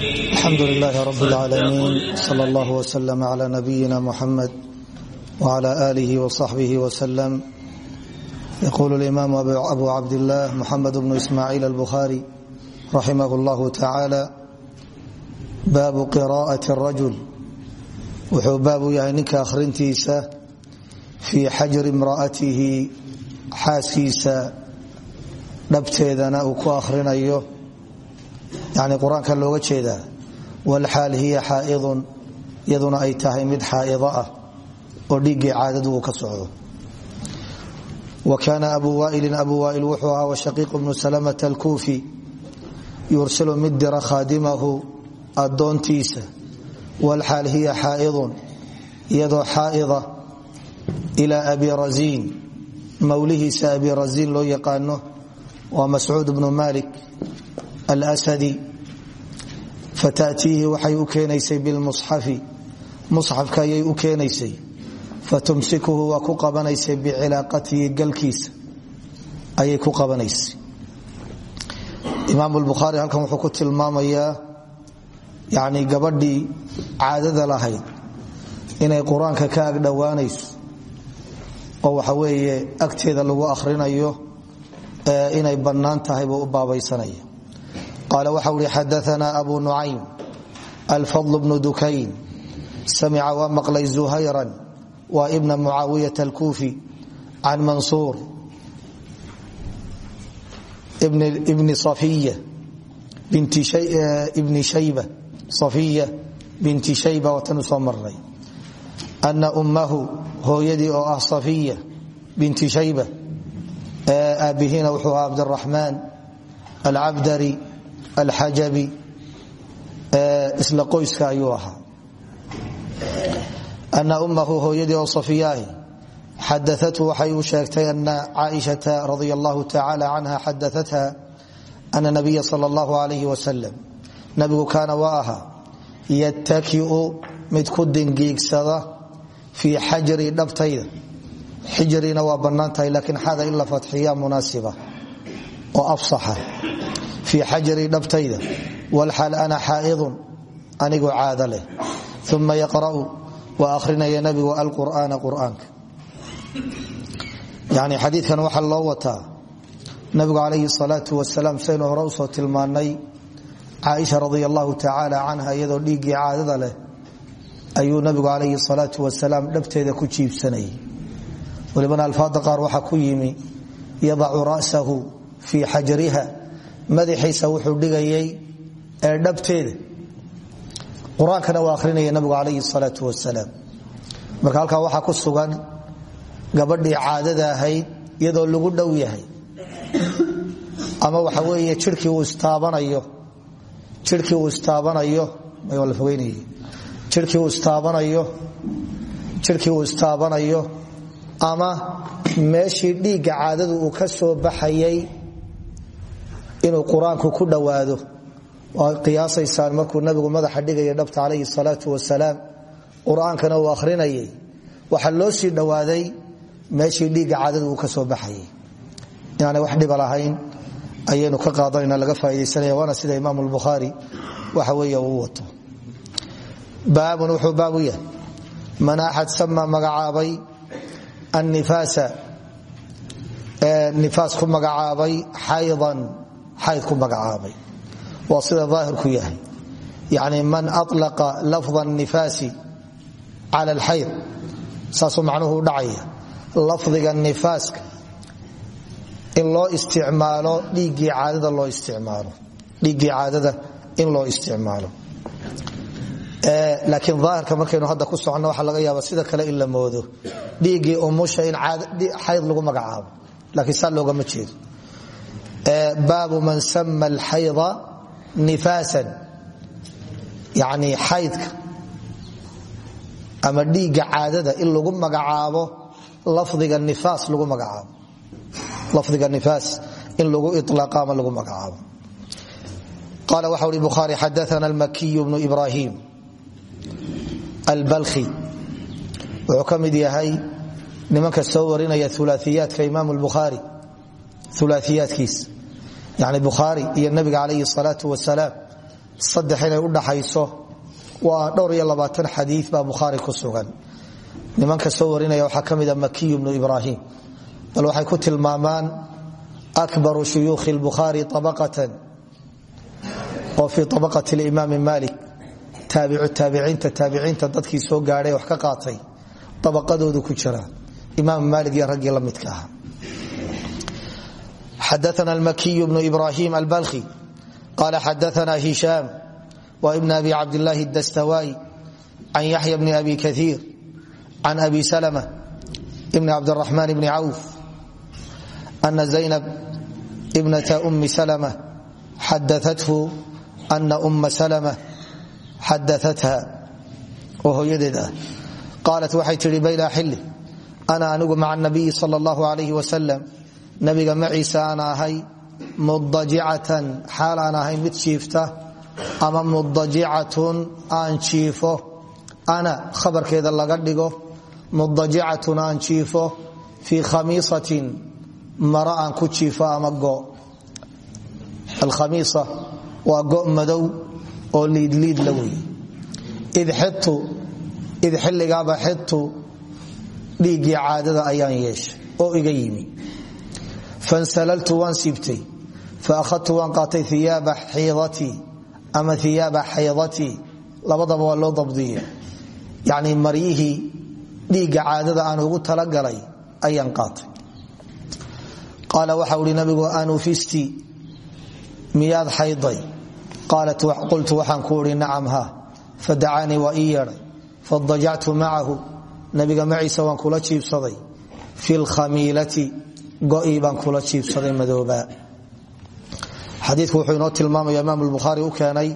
alxamdu lilahi rab اlcaalamiin sal allah wslm cla nabiyina muxamed wcla alih wصaxbih wslm yqul اlimam abu cabdilah muxamed bnu ismaciil albukhari raximah اllah tacala baabu qira'aة الrajul wuxuu baab u yahay ninka akhrintiisa fii xajri imra'atihi xaaskiisa dhabteedana uu ku akhrinayo yani qur'aanka looga jeedaa walxaal hiya xaaidun iyaduna ay tahay mid xaaido ah oo dhiiggii caadadu ka socdo. Wa kaana abu waailin abu waail wuxuu ahaa washaqiiq bnu salamata alkuufi yursilu mid dira khaadimahu addoontiisa. Walxaal hiya xaaidun iyadoo xaaida ilaa abi rasiin mawlihiisa abi rasiin loo yaqaano waa mascuud bnu malik alsadi fatatiihi waxay u keenaysay bilmusxafi musxafka ayay u keenaysay fatumsikuhu waa ku qabanaysay bicilaaqatihi galkiisa ayay ku qabanaysay imaam lbukhaari halkan wuxuu ku tilmaamayaa yani gabadhii caadada lahayd inay qur'aanka ka oo waxa weeye lagu akhrinayo inay bannaan tahay buu u baabaysanaya qaal waxau hi xadaana abu nucaym alfadl bnu dukayn samica waa maqlay zuhayran waa ibna mucaawiyat alkuufi can mansuur bni safiya bni shayba safiya binti shayba watanu soo marnay ana ummahu hooyadii oo ah safiya binti shayba aabbihiina wuxuu ahaa cabdiraxmaan alcabdari alxajabi isla qoyska ayuu ahaa. Ana ummahu hooyadii oo safiyaahi xadaatu waxay u sheegtay ana caaishata radia allahu tacala canha xadaatha ana nabiya sal allahu alayh wasalam nabigu kaana waa ahaa yatakiu mid ku dingiigsada fii xajri dhabtayda. Xijrina waa bannaan tahay laakiin xada in la fatxiya munaasiba fii xajri dhabtayda walxaal ana xaaidun anigu caada leh. Yaqra'u waa akhrinaya nabigu alqur'aana qur'aanka. Yani xadiikan waxaa loo wataa. Nabigu calayhi salaau wasalaam saynu hore u soo tilmaannay caaisha radia allahu tacaala canha iyadoo dhiiggii caadada leh ayuu nabigu calayhi salaau wasalaam dhabteeda ku jiibsanayay. Walibana alfaada qaar waxaa ku yimi yadacu ra'sahu fii xajriha madaxiisa wuxuu dhigayay ee dhabteeda. Qur'aankana waa ahrinaya nabigu calayhi salaau wasalaam marka halkaa waxaa ku sugan gabadhii caadada ahayd iyadoo lagu dhow yahay. Ama waxa weeye jirkii uu istaabanayo jirkii uu istaabanayo la fogeynay jirkii uu istaabanayo jirkii uu istaabanayo ama meeshii dhiigga caadadu uu ka soo baxayay inuu qur'aanku ku dhowaado waa qiyaasaysaan markuu nabigu madaxa dhigaya dhabta calayhi salaau wasalaam qur'aankana uu akhrinayay. Waxaa loo sii dhowaaday meeshii dhiigga caadadu uu ka soo baxayay. Inaanay wax dhiba lahayn ayaynu ka qaadanayna laga faa'idaysanaya waana sida imaam lbukhaari waxa weeye uu wato. Baabun wuxuu baabu yahay man axad sama magacaabay annifaasa nifaas ku magacaabay xaydan xayd ku magacaabay. Waa sida daahirku yahay. Yani man alaqa lafda nifaasi cala alxayd saasuu macnuhu u dhacaya. Lafdiga nifaaska in loo isticmaalo dhiiggii caadada loo isticmaalo. Dhiiggii caadada in loo isticmaalo. Laakiin daahirka markaynu hadda ku soconno waxaa laga yaaba sida kale in la moodo. Dhiiggii umusha in xayd lagu magacaabo baabu man sama alxayda nifaasan yani xaydka ama dhiigga caadada in lagu magacaabo lafdiga nifaas lagu magacaabo. Lafdiga nifaas in lagu ilaaqa ama lagu magacaabo. Qaala waxa uri bukhaari xadaana almakiyu bnu ibrahim albalkhi. Wuxuu ka mid yahay nimanka soo warinaya ulaaiyaadka imaam bukhaari ulaaiyaadkiis yani bukhaari iyo nabiga calayhi salaau wasalaam saddex inay u dhaxayso waa dhowr iyo labaatan xadii baa bukhaari ku sugan. Nimanka soo warinaya waxaa ka mida makiyu bnu ibraahim. Bal waxay ku tilmaamaan akbaru shuyuukhi lbukhaari abaqatan oo fii abaqati limaami malik taabiciinta taabiciinta dadkii soo gaadhay wax ka qaatay abaqadoodu ku jira imaam maalik iyo raggii la midka ah xadaana almakiyu bnu ibrahim albalkhi qala xadaana hishaam wa ibn abi cabdillaahi dastawaayi can yaxya bni abi kaiir can abi salma bn cabdiraxmaan bni cawf ana zaynab ibnata umi salma xadaathu ana uma salma xadaatha oo hooyadeed ah qaalat waxay tihi bayna xili ana anigu maca nabiyi sal allahu alayh wasalam nabiga maciisa aan ahay mudajicatan xaal aan ahay mid jiifta ama mudajicatun aan jiifo. Ana khabarkeeda laga dhigo mudajicatun aan jiifo fii khamiisatin mara aan ku jiifo ama go. Alkhamiisa waa go madow oo liidliid la wey id xilligaaba xidtu dhiiggii caadada ayaan yeeshay oo iga yimi fansalaltu waan siibtay fa ahadtu waan qaatay iyaaba xiidatii ama iyaaba xaydatii labadaba waa loo dabdiye yacni maryihii dhiigga caadada aan ugu talagalay ayaan qaatay qaala waxa uhi nabigu anufisti miyaad xayday qultu waxaan ku ui nacam ha fadacaanii waa ii yeedhay fadajactu go'ii baan kula jiibsaday madoobaa xadiiku wuxuu inoo tilmaamaya imaam lbukhaari u keenay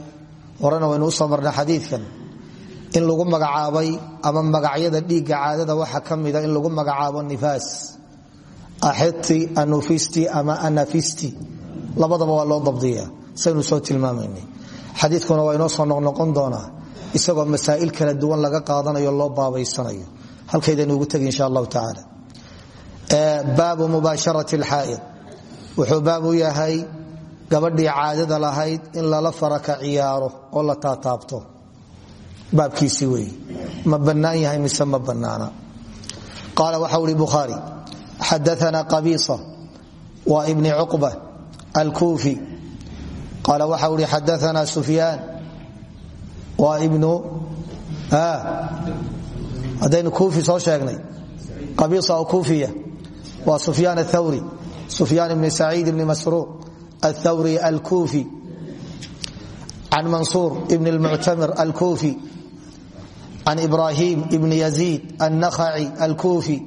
horena waynu u soo marnay xadiikan in lagu magacaabay ama magacyada dhiigga caadada waxa ka mida in lagu magacaabo nifaas. Axiti anufisti ama anafisti. Labadaba waa loo dabdiya saynu soo tilmaamaynay. Xadiikuna waa soo noqnoqon doonaa isagoo masaa'il kala duwan laga qaadanayo loo baabaysanayo. Halkaydaynu ugu tegi insha allahu tacaala baabu mubaasharati alxaa'id wuxuu baab u yahay gabadhii caadada lahayd in lala faraka ciyaaro oo la taataabto. Baabkiisi wey ma bannaan yahay mise ma bannaana? Qaala waxa uhi bukhaari xadaana qabiisa wa ibni cuqba alkuufi. Qaala waxa uhi xadaana sufyaan waa sufyaan athawri sufyaan ibni saciid ibni masruuq athawri alkuufi can mansuur ibn lmuctamir alkuufi can ibrahim ibn yaziid annakhaci alkuufi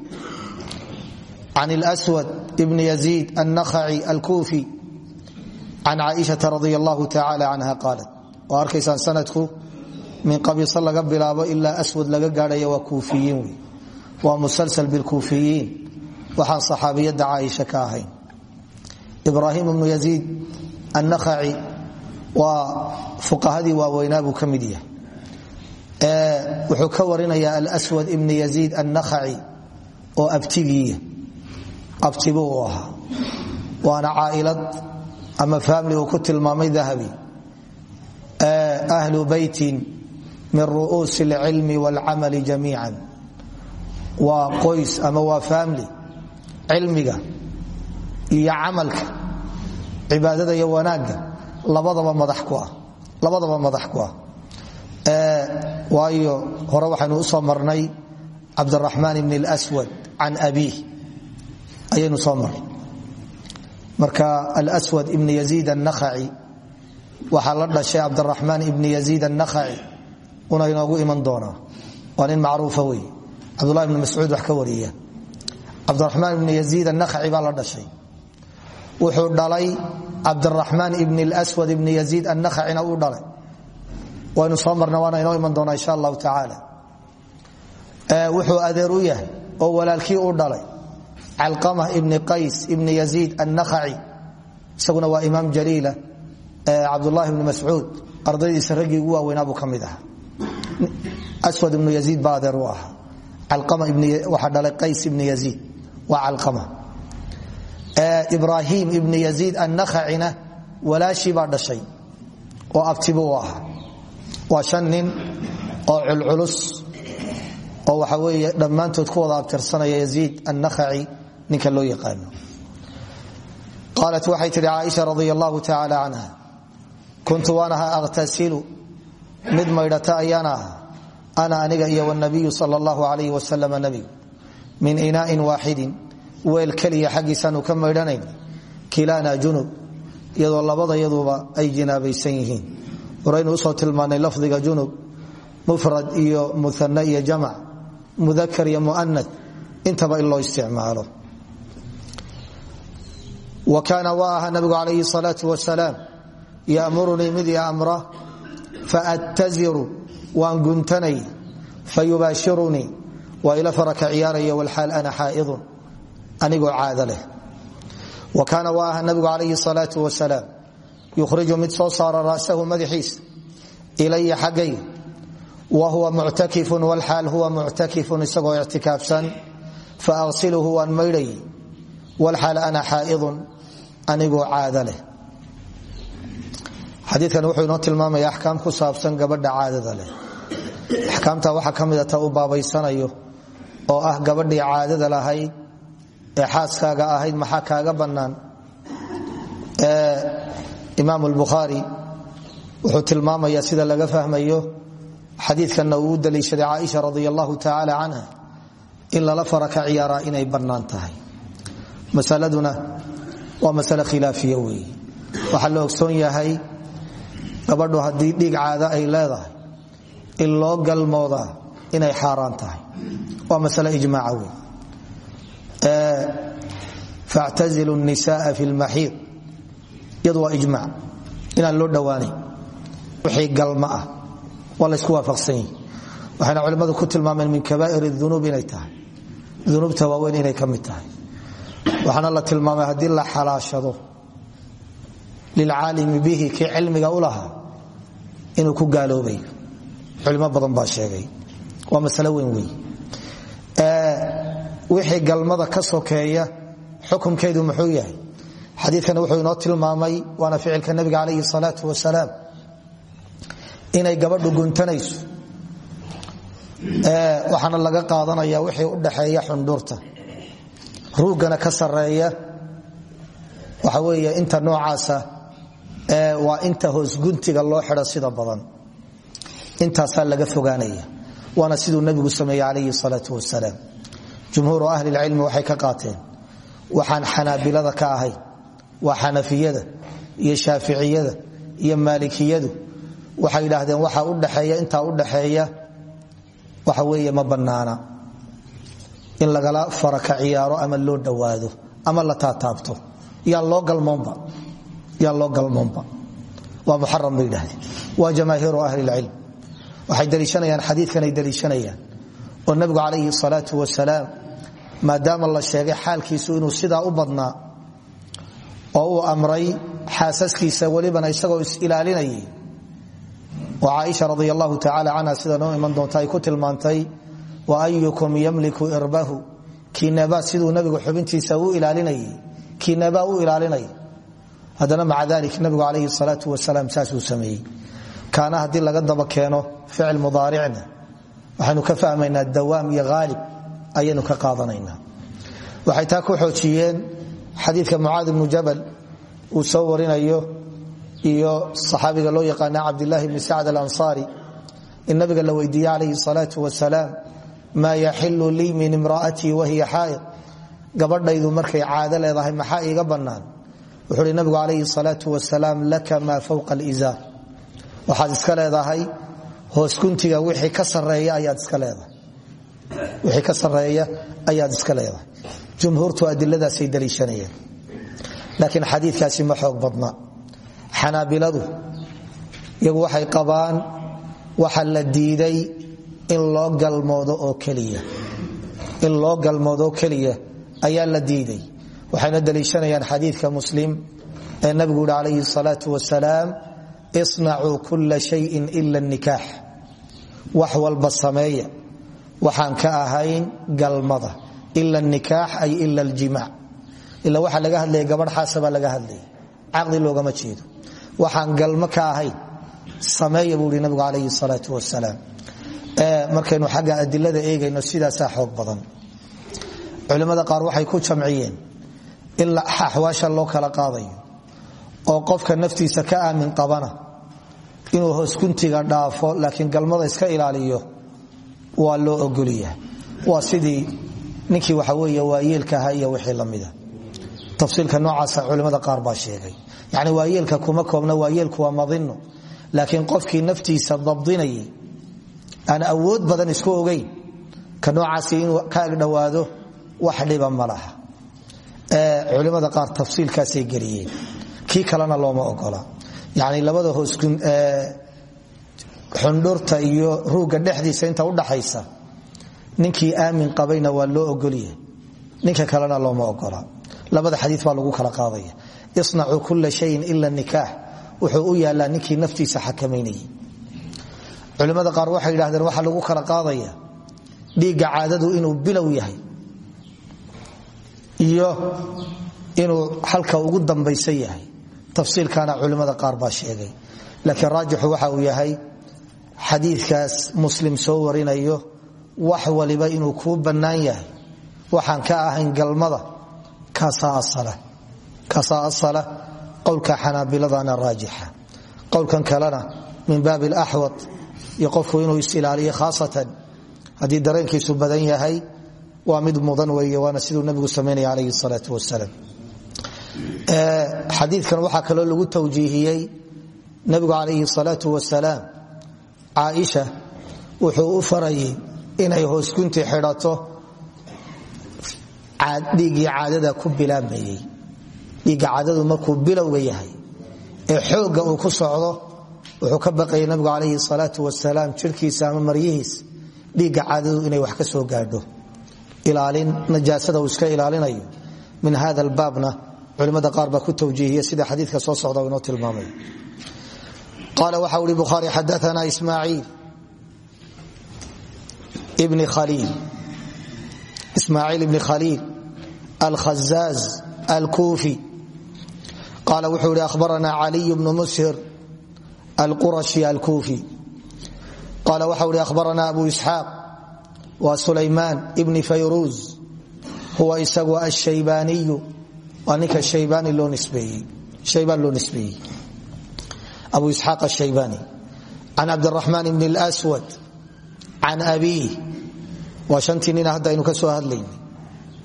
can lswad ibn yaziid annakhaci alkuufi can caaishaa radi allahu tacala canha qaalat. Waa arkaysaan sanadku min qabiiso laga bilaabo ilaa aswad laga gaadhaya waa kuufiyiin wey waa musalsal bilkuufiyiin waxaan saxaabiyadda caaisha ka ahayn ibraahim ibnu yaziid annakhaci waa fuqahadii waaweynaa buu ka mid yahay. Wuxuu ka warinaya alswad ibn yaziid annakhaci oo abtigiiya. Abtibu u ahaa. Waana caailad ama famili uu ku tilmaamay dahabi. Ahlu beytin min ru'uusi اlcilmi wاlcamali jamiica waa qoys ama waa famili cilmiga iyo camalka cibaadada iyo wanaagga labadaba madax ku ah labadaba madax ku ah. Waayo hore waxaynu u soo marnay cabdiraxmaan ibn اlswad can abiih. Ayaynu soo marnay. Marka alswad ibn yaziid annakhaci waxaa la dhashay cabdiraxmaan ibn yaziid annakhaci una inoogu iman doonaa. Waa nin macruufa wey ibn mascuud wax ka wariya cabdiraxmaan ibn yaziid annakhaci baa la dhashay. Wuxuu dhalay cabdiraxmaan ibn lswad ibn yaziid annakhacina uu dhalay. Waynu soo marna waana inoo iman doonaa insha allahu tacaala. Wuxuu adeer u yahay oo walaalkii u dhalay calqama ibni qays ibni yaziid annakhaci isaguna waa imaam jaliila cabdulahi ibni mascuud. Ardaydiisa raggii ugu waaweynaa buu ka mid ahaa. Aswad ibnu yaziid baa adeer u ahaa. Calqama waxaa dhalay ibni ibraahim ibni yaziid annakhacina walaashii baa dhashay oo abtibu u ahaa. Waa shan nin oo weeye dhammaantood ku wada abtirsanaya yaziid annakhaci ninka loo yaqaano. Qaalat waxay tidhi caaisha radi allahu tacaala kuntu waan ahaa akhtasilu mid maydhata ayaan ana aniga iyo wnabiyu sal allahu alayh wasalam nabigu min inaain waaxidin weel keliya xaggiisaanu ka maydhanayn. Kilaana junub. Iyadoo labadayaduba ay jinaabaysan yihiin. Horaynu u soo tilmaanay lafdiga junub mufrad iyo muana iyo jamac mudakar iyo muanad intaba in loo isticmaalo. Wa kaana waa aha nabigu calayhi salaau wasalaam yamurunii mid i amra faataziru waan guntanay fayubaashirunii waa ila faraka ciyaaraya wlxaal ana xaaidun anigoo caada wa kaana waa aha nabigu calayhi salaau wasalaam yukhriju mid soo saara ra'sahu madaxiisa ilaya xaggay wa huwa muctakifun wlxaal huwa muctakifun isagoo ictikaafsan faaqsiluhu waan maydhay wlxaal ana xaaidun anigoo caada leh. Wuxuu inoo tilmaamaya axkaam ku saabsan gabadha caadada leh. Axkaamta waxaa ka mida ta u baabaysanayo oo ah gabadhii caadada lahayd ee xaaskaaga ahayd maxaa kaaga bannaan? Imaam lbukhaari wuxuu tilmaamaya sida laga fahmayo xadiikanna uu u daliishaday caaisha radi allahu tacaala canha in lala ciyaaraa inay bannaan tahay. Masaladuna waa masale khilaafiya weeye. Waxaa la ogsoon yahay gabadhu haddii dhiig caada ay leedahay in loo galmoodaa inay xaaraan tahay. Waa masale ijmaaca wey factazilu nisaaa fi lmaxiid iyadu waa ijmac inaan loo dhowaanayn wixii galma ah. Waa laysku waafaqsan yihi waxayna ku tilmaameen min kabaa'ir dunuub inay tahay. Dunuubta waaweyn inay ka tahay. Waxaana la tilmaamay haddii la xalaashado lilcaalimi bihi kii cilmiga u inuu ku gaaloobayo. Culimo badan baa sheegay waa masalo weyn wey wixii galmada ka sokeeya xukumkeedu muxuu yahay? Xadiikani wuxuu inoo tilmaamay waana ficilka nabiga calayhi salaau wasalaam inay gabadhu guntanayso. Waxaana laga qaadanaya wixii u dhaxeeya xundhurta. Ruugana ka sareeya waxa weeye inta noocaasa waa inta hoosguntiga loo xidho sida badan. Intaasaa laga fogaanaya waana siduu nabigu sameeyey calayhi salaau wasalaam jumhuuru ahli lcilmi waxay ka qaateen waxaan xanaabilada ka ahayn waa xanafiyada iyo shaaficiyada iyo maalikiyadu waxay idhaahdeen waxa udhaxeeya intaa udhaxeeya waxa weeye ma bannaana. In lagala faraka ciyaaro ama loo dhowaado ama la taataabto yaa loo galmoonba waa muxaram bay idhahdeen waa jamaahiiru ahli waxay daliishanayaan xadiikan ay daliishanayaan. Oo nabigu calayhi salaau wasalaam maadaama la sheegay xaalkiisu inuu sidaa u badnaa oo uu amray xaasaskiisa welibana isagoo is-ilaalinayay oo caaisha radi allahu tacaala canha noo iman doonta ku tilmaantay wa ayukum yamliku irbahu? Kiinabaa siduu nabigu xubintiisa u ilaalinayay kiinabaa u ilaalinaya haddana maca dalik nabigu calayhi salaau wasalaam saasuu sameeyey kaana haddii laga daba keeno ficil mudaaricna waxaynu ka fahmaynaa dawaam iyo haalib ayaynu ka qaadanayna waxay taa ku xoojiyeen xadiidka mucaad ibnu jabal uu soo warinayo iyo saxaabiga loo yaqaana cabdilaahi bni sacd alansaari in nabiga la weydiiye calayhi salaau wasalaam maa yaxilu lii min imra'atii wahiya xaa'id gabadhaydu markay caado leedahay maxaa iiga bannaan? Wuxuu hi nabigu calayhi salaau wasalaam laka maa fowqa alizaar waxaad iska leedahay. Hoosguntiga wixii ka sareeya ayaad iska leedahay. Jumhuurtu adiladaasay daliishanayeen. Laakiin xadiikaasi ma xoog badna. Xanaabiladu iyagu waxay qabaan waxa la diiday in loo galmoodo oo keliya. In loo galmoodo oo keliya ayaa la diiday. Waxayna daliishanayaan xadiidka muslim ee nabigu yihi calayhi salaau wasalaam isnacuu kula shayin ila nikaax wax walba sameeya. waxaan ka ahayn galmada. ila nikaax ay ila ljimaac ila waxaa laga hadlaya gabadh xaasabaa laga hadlaya caqdi loogama jeedo. waxaan galmo ka ahayn. sameeya buu i nabigu calayhi salaau wasalaam markaynu xagga adilada eegayno sidaasaa xoog badan. culimmada qaar waxay ku jamciyeen in axwaasha loo kala qaadayo. oo qofka naftiisa ka aamin qabana inuu hoosguntiga dhaafo laakiin galmada iska ilaaliyo waa loo ogolyaha waa sidii ninkii waxa wey waayeelka iyo wixii lamida tafsiilka noocaasa culimmada qaar baa sheegay. Yani waayeelka kuma koobna waayeelku waa madino laakiin qofkii naftiisa dabdinayay aan awood badan isku ogeyn ka noocaasi inuu ka agdhowaado wax dhiba ma laha. Culimada qaar tafsiilkaasay geliyeen. Kii kalena looma ogola yani labada xundhurta iyo ruugga dhexdiisa inta udhaxaysa ninkii aamin qabayna waa loo ogolyahay. Ninka kalena looma ogola. Labada xadii baa lagu kala qaadaya. Isnacuu kula shayin ila nikaax wuxuu u yaalaa ninkii naftiisa xakamaynayay culimmada qaar waxay yidhahdeen waxaa lagu kala qaadaya dhiigga caadadu inuu bilow yahay iyo inuu halka ugu dambaysan yahay tafsiilkana culimmada qaar baa sheegay. Laakiin raajixu waxa uu yahay xadiikaas muslim soo warinayo wax waliba inuu kuu bannaan yahay. Waxaan ka ahayn galmada kaasaa asala qowlka xanaabiladana raajixa. Qowlkan kalena min baabi alaxwad iyo qofku inuu is-ilaaliyo khaasatan haddii dareenkiisu badan yahay waa mid mudan weeye waana siduu nabigu samaynaya calayhi salaau wasalaam xadiikan waxaa kaloo lagu tawjiihiyey nabigu calayhi salaau wasalaam. Caaisha wuxuu u farayay inay hoosgunti xidhato. Dhiiggii caadada ku bilaabmayey dhiigga caadadu markuu bilowga ee xoogga uu ku socdo wuxuu ka baqayay nabigu calayhi salaau wasalaam jirkiisa ama maryihiis dhiigga caadadu inay wax ka soo gaadho. Ilaalin najaasada iska ilaalinayo min hada albaabna culimada qaar baa ku tawjiihiya sida xadiidka soo socda inoo tilmaamay. Qaala waxa ui bukhaari xadaana ismaaciil bni khaliil. Ismaaciil ibni khaliil alkhazaaz alkuufi. Qaala wuxuu ihi ahbarana caliy bnu mushir alqurashi alkuufi. Qaala waxau ihi ahbarana abu isxaaq wa sulaymaan ibni fayruuz huwa isagu ashaybaaniyu waa ninka shaybaan loo nisbeeyey. Abu isxaaq ashaybani can cabdiraxmaan bn اlswad can abiih waa shantii nina hadda aynu ka soo hadlayna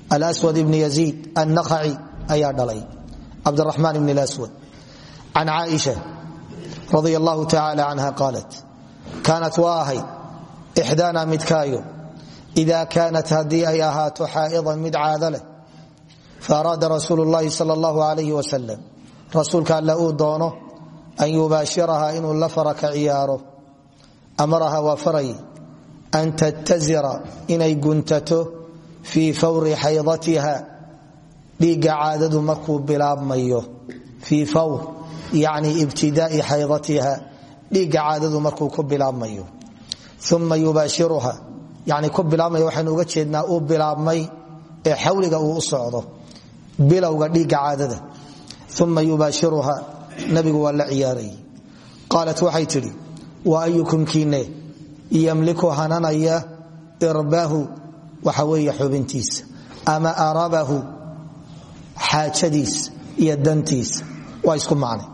alswad ibn yaziid annakhaci ayaa dhalay. Cabdiraxmaan ibn اlswad can caaisha radi allahu tacala canha qaalat kaanat waa ahayd ixdaana midkaayo. Ida kaanat haddii ay ahaato xaa'idan mid caado leh faaraada rasuul llahi sal allahu alayh wasalam rasuulka alle uu doono an yubaashiraha inuu la fara ka ciyaaro amaraha waa faray an tattazira inay guntato fii fawri xaydatiha dhiigga caadadu markuu bilaabmayo fii fawr yani ibtidaai xaydatiha dhiigga caadadu markuu ku bilaabmayo uma yubaashiruha yani ku bilaabmaya waxaynu uga jeednaa uu bilaabmay ee xawliga uu u socdo bilowga dhiigga caadada uma yubaashiruha nabigu waa la ciyaarayay qaalat waxay tidhi wa ayukum kiine? Yamliku hananaya irbaahu waxa weeye xubintiisa ama arabahu xaajadiisa iyo dantiisa isku macnay.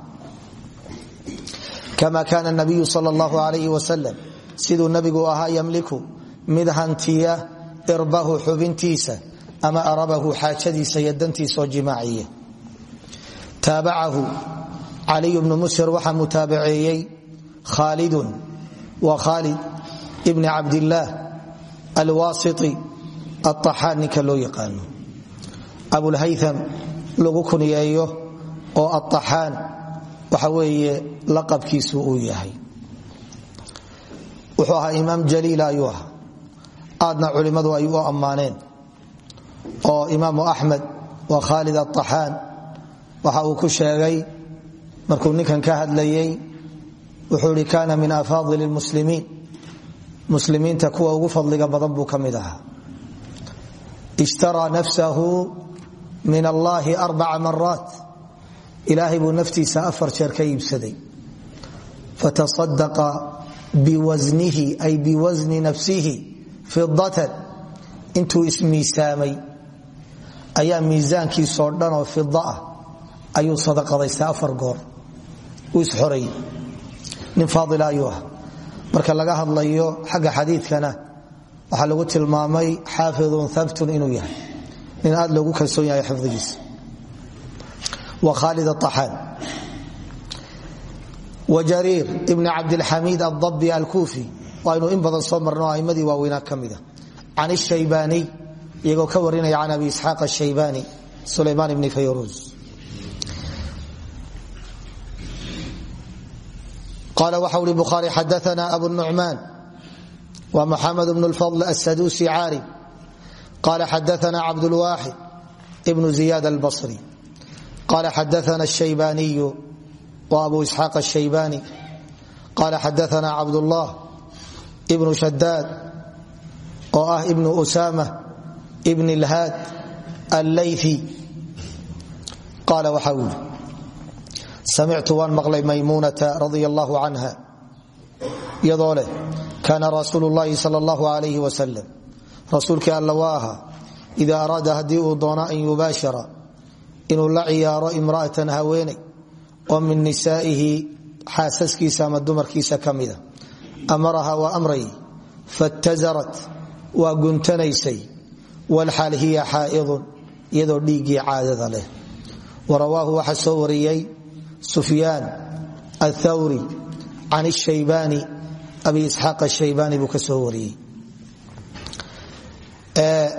Kama kaana nabiyu sal allahu alayh wasalam siduu nabigu ahaa yamliku mid irbahu xubintiisa ama arabahu xaajadiisa iyo dantiisa oo jimaaciya taabacahu caliy bnu mushir waxaa mutaabaceeyey khaalidun wa khaalid ibni cabdillaah alwaasiti aaxaan ninka loo yaqaano. Abulhaytham lagu kunyeeyo oo aaxaan waxa weeye laqabkiisu uu yahay. Wuxuu ahaa imaam jaliila ayuu ahaa. Aadna culimmadu ay u ammaaneen oo imaamu axmed waa khaalid aaxaan waxa uu ku sheegay markuu ninkan ka hadlayey wuxuu i kaana min afaadil muslimiin muslimiinta kuwa ugu fadliga badan buu ka mid nafsahu min allahi arbaca maraat ilaahay buu naftiisa afar jeer ka iibsaday. Fatasadaqa ay biwasni nafsihi fidatan intuu ismiisaamay ayaa miisaankiisoo dhanoo fida ah ayuu sadaqadaystay afar goor. Uu isxoreeyey nin faaila ayuu ah. Marka laga hadlayo xagga xadiidkana waxaa lagu tilmaamay xaafidun habtun inuu yahay. Nin aad loogu kalsoon yahay xifdigiisa. Wa khaalid aaxaan wa jariir ibni cabdilxamiid aldabi alkuufi. Waynu in badan soo marno aimmadii waaweynaa ka mida can shaybaaniy iyagoo ka warinaya can abi isxaaq ashaybaani sulaymaan ibni fayruus qala waxa uri bukhaari xadaana abu nucmaan wa muxamed bn lfadl asadusi caari. Qala xadaana cabdulwaaxid ibnu ziyad albasri. Qala xadaana shaybaniyu wa abu isxaaq ashaybani qala xadaana cabdullah ibnu shadaad oo ah ibnu usama ibn lhaad allayfi qaala waxa uu yidhi samictu waan maqlay maymuunata radia allahu canha iyadoo leh kaana rasuulu llahi sal allahu alayh wasalam rasuulkii alla waa ahaa ida araada haddii uu doono an yubaashira inuu la ciyaaro imra'atan haweeney oo min nisaa'ihi xaasaskiisa walxaal hiya xaa'idun iyadoo dhiiggii caadada leh. Warawaahu waxaa soo wariyey sufyaan athawri can shaybani abi isxaaq ashaybaani buu ka soo wariyey.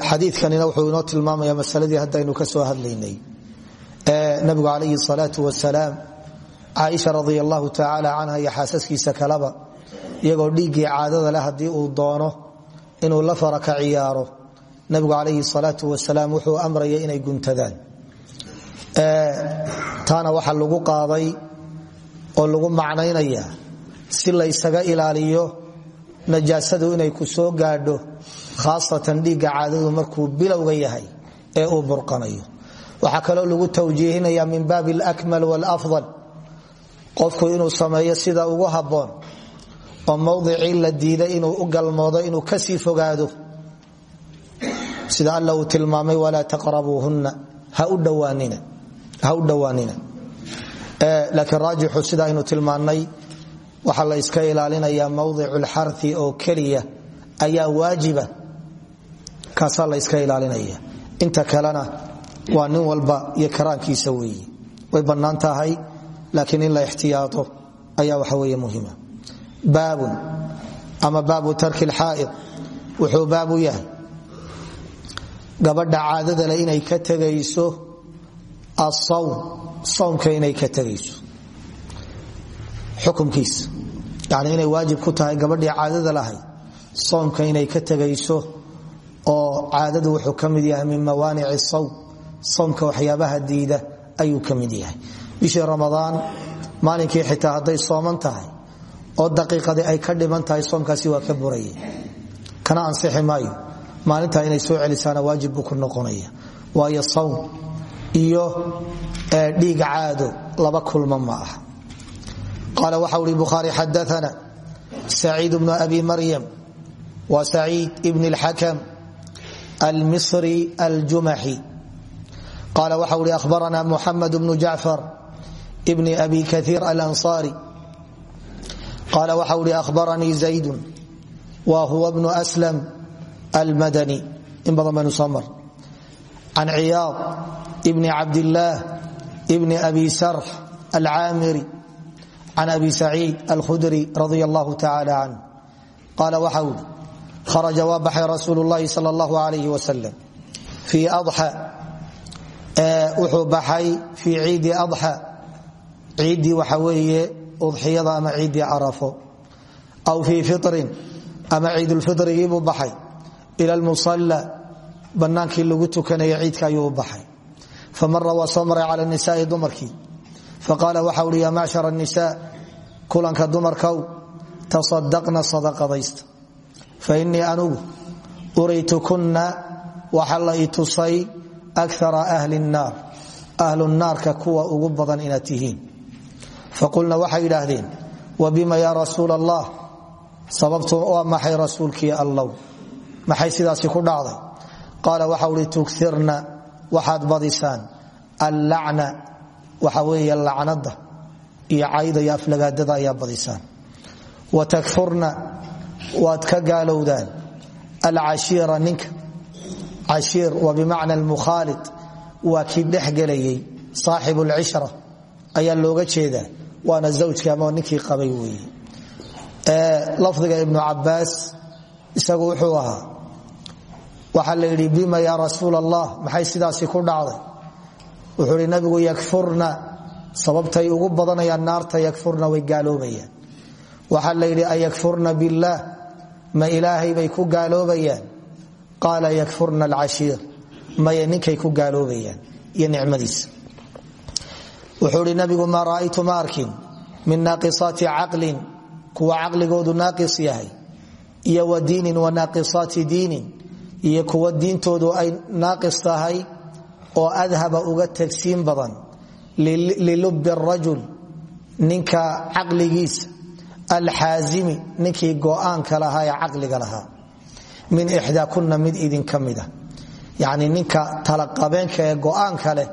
Xadiikanina wuxuu inoo tilmaamaya masaladii haddaynu ka soo hadlaynay. Nabigu calayhi salaau wasalaam caaisha radi allahu tacaala canha iyo xaasaskiisa kalaba iyagoo dhiiggii caadada leh haddii doono inuu la fara ka ciyaaro nabigu calayhi salaau wasalaam wuxuu amraya inay guntadaan. Taana waxa lagu qaaday oo lagu macnaynaya si laysaga ilaaliyo najaasadu inay ku soo gaadho khaasatan dhiigga caadadu markuu bilowga yahay ee uu burqanayo. Waxaa kaloo lagu tawjiihinaya min baabi alakmal walafdal qofku inuu sameeyo sida ugu habboon oo mowdicii la diiday inuu u galmoodo inuu ka sii fogaado sida alla uu tilmaamay walaa taqrabuuhunna. Ha u dhowaanina laakiin raajixu sida aynu tilmaannay waxaa la yska ilaalinayaa mawdicu lxari oo keliya ayaa waajiba. Kaasaa la yska ilaalinaya. Inta kalena waa nin walba iyo karaankiisa weeye. Way bannaan tahay in la ixtiyaato ayaa waxa weeye muhima baabun ama baabu tarki lxaa'id wuxuu baabu yahay gabadha caadadale inay ka tegayso asawm sawmka inay ka tegayso. Xukumkiisa yani inay waajib ku tahay gabadhii caadada lahayd soomka inay ka tegayso oo caadadu wuxuu ka yahay min mawaanici sawm soomka waxyaabaha diida ayuu ka yahay. Bishii ramadaan maalinkii xitaa hadday sooman tahay oo daqiiqadii ay ka dhiman tahay waa ka buraya kana ansixi maayo maalintaa inay soo celisaana waajib buu ku noqonaya. Waayo sawm iyo dhiig caado laba kulma ma ah qaala waxa uri bukhaari xadaana saciid bnu abi maryam wa saciid ibn اlxakam almisri aljumaxi qaala waxa uri ahbarana muxamed bnu jacfar bn abi kaiir alanصari qaala waxa uri ahbaranii zaydu wa huwa bnu aslam almadani. In badan baynu soo mar. Can ciyaad bni cabdillaah bni abi sarx alcaamiri. Can abi saciid alkhudri radia allahu tacala canh qaala waxa uri kharaja waa baxay rasuulu llahi sal allahu alayh wasalam fii adxa wuxuu baxay fii ciidi adxa. Ciiddii waxa weeye udxiyada ama ciiddii carafo aw fii firin ama ciidulfirigii baxay ila musala banaankii lagu tukanaya ciidka ayuu u baxay famara wa soo maray nisaai dumarkii faqaala waxa uhi ya macshar nisa kulanka dumarkow tasadaqna sadaqadaysta fainii anugu uraytukunna waxa la itusay akara ahli naar ahlu naarka kuwa ugu badan inaad tihiin faqulna waxay idhaahdeen wabima ya rasuul allah sababtu waa maxay rasuulkii allow maxay sidaasi ku dhacday? Qaala waxau hi tuirna waxaad badisaan. Allacna waxa weeye lacnada iyo cayda iyo aflagaadada ayaa badisaan. Wa takfurna waad ka gaalowdaan. Alcashiira ninka. Cashiir waa bimacna almukhaalid waa kii dhex gelayay saaxibu lcishra ayaa looga jeedaa. Waana zawjka ama ninkii qabay weeye. Lafdiga ibnu cabaas isagu wuxuu ahaa waxaa la yidhi bima ya rasuul allah maxay sidaasi ku dhacday? Wuxuu hi nabigu yakfurna. Sababtay ugu badanayaan naarta yakfurna way gaaloobayaan. Waxaa la yidhi ayakfurna billaah ma ilaahay bay ku gaaloobayaan. Qaala yakfurna alcashiir. Maya ninkay ku gaaloobayaan iyo nicmadiisa. Wuxuu hi nabigu maa ra'aytu ma min naaqisaati caqlin. Kuwa caqligoodu naaqis yahay. Iyo wa diinin wa naaqisaati diinin iyo kuwa diintoodu ay naaqis tahay oo adhaba uga tegsiin badan lilubi rajul ninka caqligiisa alxaazimi ninkii go'aanka lahaa ee caqliga lahaa. Min ixdaa kuna mid idinka mida. Yacni ninka talaqabeenka ee go'aanka leh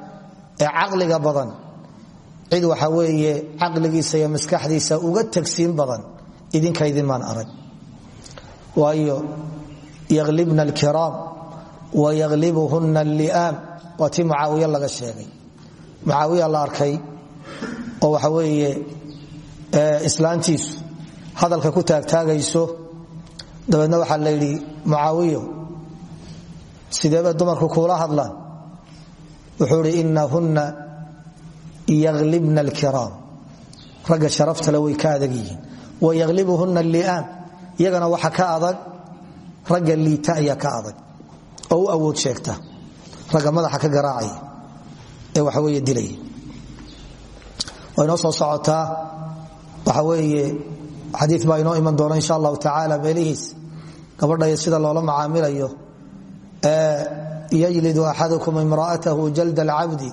ee caqliga badan cid waxa weeye caqligiisa iyo maskaxdiisa uga tegsiin badan idinka idinmaan arag. Waayo yaglibna alkiraam wa yaglibuhunna alli'aam. Waa tii mucaawiya laga sheegay. Mucaawiya la arkay oo waxa weeye islaantiisu hadalka ku taagtaagayso. Dabeedna waxaa la yidhi mucaawiyo sideeba dumarku kuula hadlaan? Wuxuu idhi inahunna yaglibna alkiraam. Ragga sharaftale way ka adag yihiin. Wa yaglibuhunna alli'aam. Iyagana waxa ka adag ragga liita ayaa ka adag. Oo awood sheegta. Ragga madaxa ka garaacaya ee waxa weeye dilaya waa inoo soo socotaa. Waxa weeye xadii baa inoo iman doona insha allahu tacaala meelihiis. Gabadhay sida loola macaamilayo. Yajlidu axadukum imra'atahu jalda alcabdi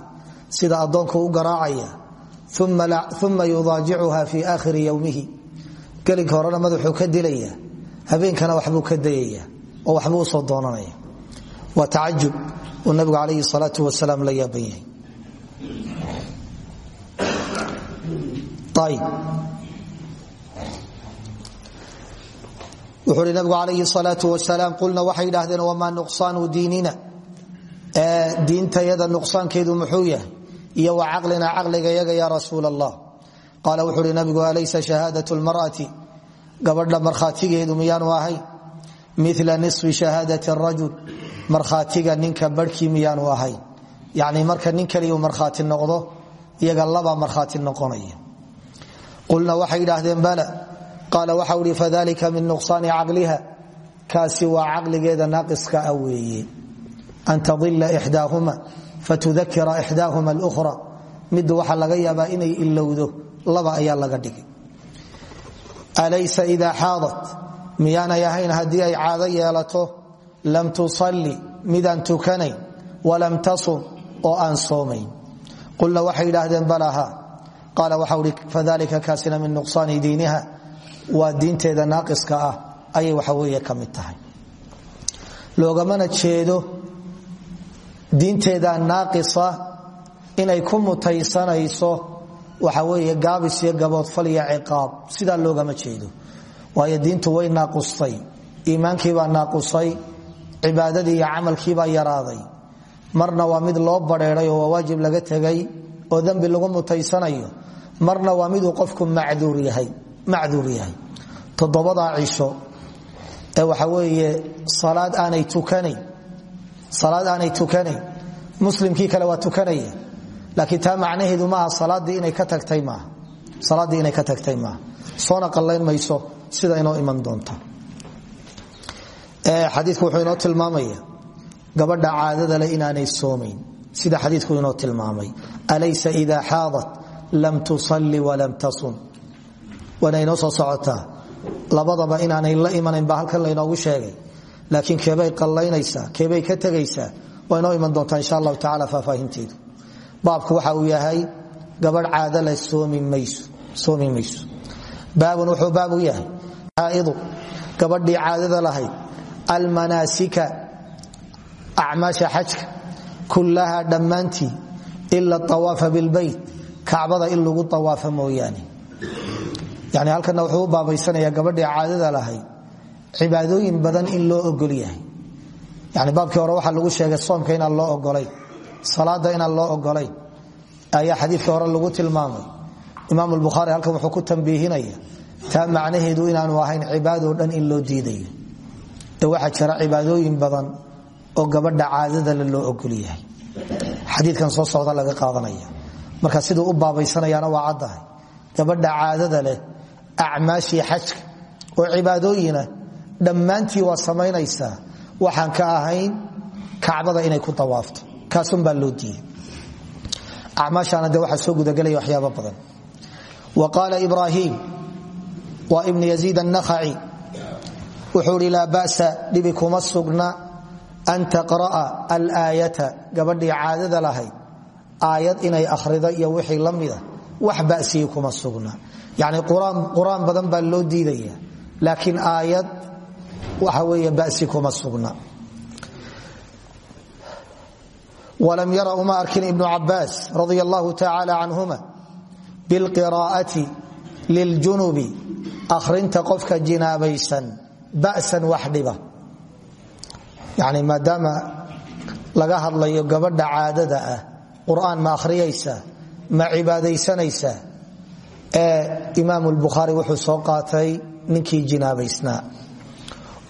sida addoonka u garaacaya. Uma yudaajicuha fi aakhiri yowmihi gelinka horena madaxuu ka dilaya habeenkana waxbuu ka dayaya oo waxbuu u soo doonanaya. Waa tacajub uu nabigu calayhi salaau wasalaam la yaaban yahay. Wuxuu hi nabigu calayhi salaau wasalaam qulna waxay idhaahdeen wamaa nuqsaanu diinina? Diintayada nuqsaankeedu muxuu yahay iyo wa caqlina caqligayaga ya rasuul allah qaala wuxuu hi nabigu alaysa shahaadatu lmar'ati gabadha markhaatigeedu miyaanu ahayn mila nisfi shahaadati rajul markhaatiga ninka barhkii miyaanu ahayn yani marka nin kaliyu markhaati noqdo iyaga laba markhaati noqonaya. Qulna waxay idhaahdeen bala. Qaala waxau ihi fadalika min nuqsaani caqliha. Kaasi waa caqligeeda naaqiska a weeye. An tadila ixdaahuma fatudakira ixdaahuma alra middu waxaa laga yaabaa inay ilowdo laba ayaa laga dhigay alaysa idaa xaadat miyaanay ahayn haddii ay caado yeelato lam tusalli midaan tukanayn walam tasum oo aan soomayn qulna waxay idhaahdeen balaha qaala waxau hi fadalika kaasina min nuqsaani diiniha waa diinteeda naaqiska ah ayay waxa weeye ka mid tahay loogamana jeedo diinteeda naaqisa inay ku mutaysanayso waxa weeye gaabis iyo gaboodfal iyo ciqaab sidaa loogama jeedo. Waayo diintu way naaqustay. Iimaankiibaa naaqusay cibaadadii iyo camalkiibaa yaraaday. Marna waa mid loo bareeray oo waa waajib laga tegay oo dembi lagu mutaysanayo. Marna waa miduu qofku macduur yahay toddobadaa cisho ee waxa weeye salaad aanay tukanayn muslimkii kale waa tukanaya laakiin taa macnaheedu maaha salaaddii inay ka tagtay maaha. Soona qallayn mayso sida inoo iman doonta. Xadiiku wuxuu inoo tilmaamaya gabadha caadada leh inaanay soomayn. Sida xadiiku inoo tilmaamay alaysa ida xaadat lam tusalli walam tasum. Waana inoo soo socotaa. Labadaba inaanay la imanayn baa halkan laynoogu sheegay. Laakiin keebay qallaynaysaa keebay ka tegaysaa waa inoo iman doontaa insha allahu tacala faahfaahinteedu baabku waxa uu yahay gabadh caado leh soomi mayso baabun wuxuu baab u yahay xaaidu gabadhii caadada lahayd almanaasika acmaasha xajka kullahaa dhammaantii ila awaafa bilbayt kacbada in lagu awaafa mooyaane. Yani halkana wuxuu u gabadhii caadada lahayd cibaadooyin badan in loo ogol yahay. Yani baabkii hore waxaa lagu sheegay soomka inaan loo ogolayn salaada inaan loo ogolayn ayaa xadiikii hore lagu tilmaamay. Imaam bukhaari halkan wuxuu ku tambiihinaya taa macnaheedu inaanu ahayn cibaadoo dhan in loo diidayo. Ee waxaa jira cibaadooyin badan oo gabadha caadadale loo ogol yahay xadiikan soo socda laga qaadanaya. Marka siduu u baabaysanayaana waa caddahay gabadha caadada leh acmaashii xajka oo cibaadooyina dhammaantii waa samaynaysaa waxaan ka ahayn kacbada inay ku dawaafto kaasunbaa loo diiday acmaashaana de waxaa soo gudagelaya waxyaaba badan. Wa qaala ibraahim waa ibnu yaziid annakhaci wuxuu hi laa ba'sa kuma sugna an taqra'a alaayata. Gabadhii caadada lahayd aayad inay akhrido iyo wixii la wax ba'sigii kuma sugna. Yani qur'aan badan baa loo diidaya laakiin aayad waxa weeye ba'si kuma sugna walam yara uma arkin ibnu cabaas radia allahu tacaala canhuma bilqiraa'ati liljunubi akhrinta qofka jinaabaysan ba'san wax dhiba yani maadaama laga hadlayo gabadha caadada ah qur'aan ma akhriyaysaa ma cibaadaysanaysaa ee imaam lbukhaari wuxuu soo qaatay ninkii jinaabaysnaa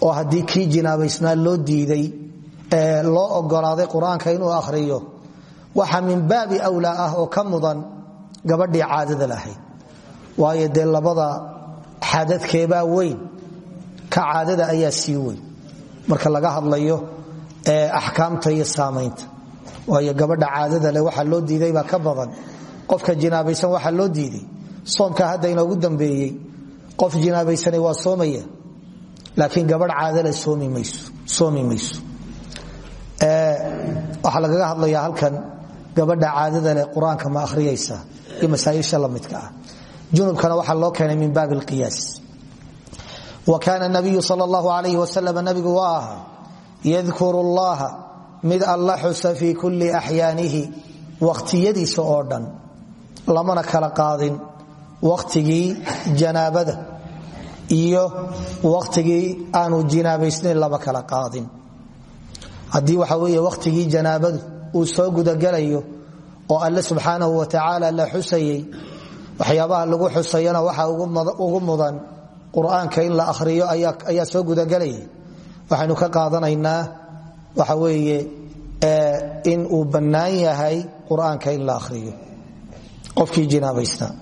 oo haddii loo ogolaaday qur'aanka inuu akhriyo waxa min baabi wlaa ah oo ka mudan gabadhii caadada lahayd. Waayo dee labada xadadkeebaa weyn ka caadada ayaa sii weyn. Marka laga hadlayo axkaamta iyo saamaynta. Waayo gabadha caadada leh waxaa loo diiday baa ka badan. Qofka jinaabaysan waxaa loo diiday. Soomka hadda inoogu dambeeyey qof jinaabaysana waa soomaya. Laakiin gabadh caadale soomi mayso waxaa lagaga hadlaya halkan gabadha caadada leh qur'aanka ma akhriyaysa iyo masaaisha lamidka ah. Junubkana waxaa loo keenay min baab lqiyaas wa kaana nabiyu sal allahu alayh wasalam nabigu waa ahaa yadkuru mid alla xusa fii kulli axyaanihi wakhtiyadiisa oo dhan lamana kala qaadin wakhtigii janaabada iyo wakhtigii aanu jinaabaysnayn lama kala qaadin haddii waxa weeye wakhtigii janaabadu uu soo gudagelayo oo alle subxaanahu wa tacaala la xusayey waxyaabaha lagu xusayana waxa ugu mudan qur'aanka in la akhriyo ayaa soo gudagelaya waxaynu ka qaadanaynaa waxa weeye in uu bannaan yahay qur'aanka in la akhriyo. Qofkii jinaabaysnaa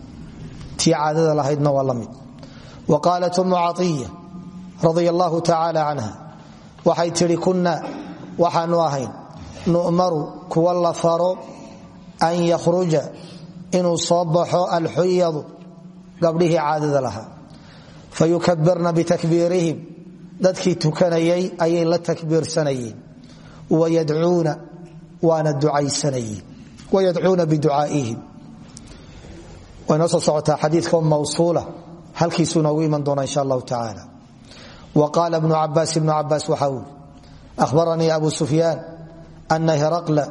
tii caadada lahaydna waa la mid. Wa qaalat umu caiya radia allahu tacaala canha waxaanu ahayn nu'maru kuwa la faro an yakhruja inuu soo baxo alxuyadu gabdhihii caadada lahaa. Fayukabirna bitakbiirihim dadkii tukanayay ayay la takbiirsanayeen wayadcuuna waana ducaysanayeen. Wayadcuuna biducaaihim. Way noo soo socotaa xadiidka mawsuula halkiisuu noogu iman doona insha allahu tacaala. Wa qaala bnu cabaas ibnu cabaas ahbaranii abu sufyaan ana heraqla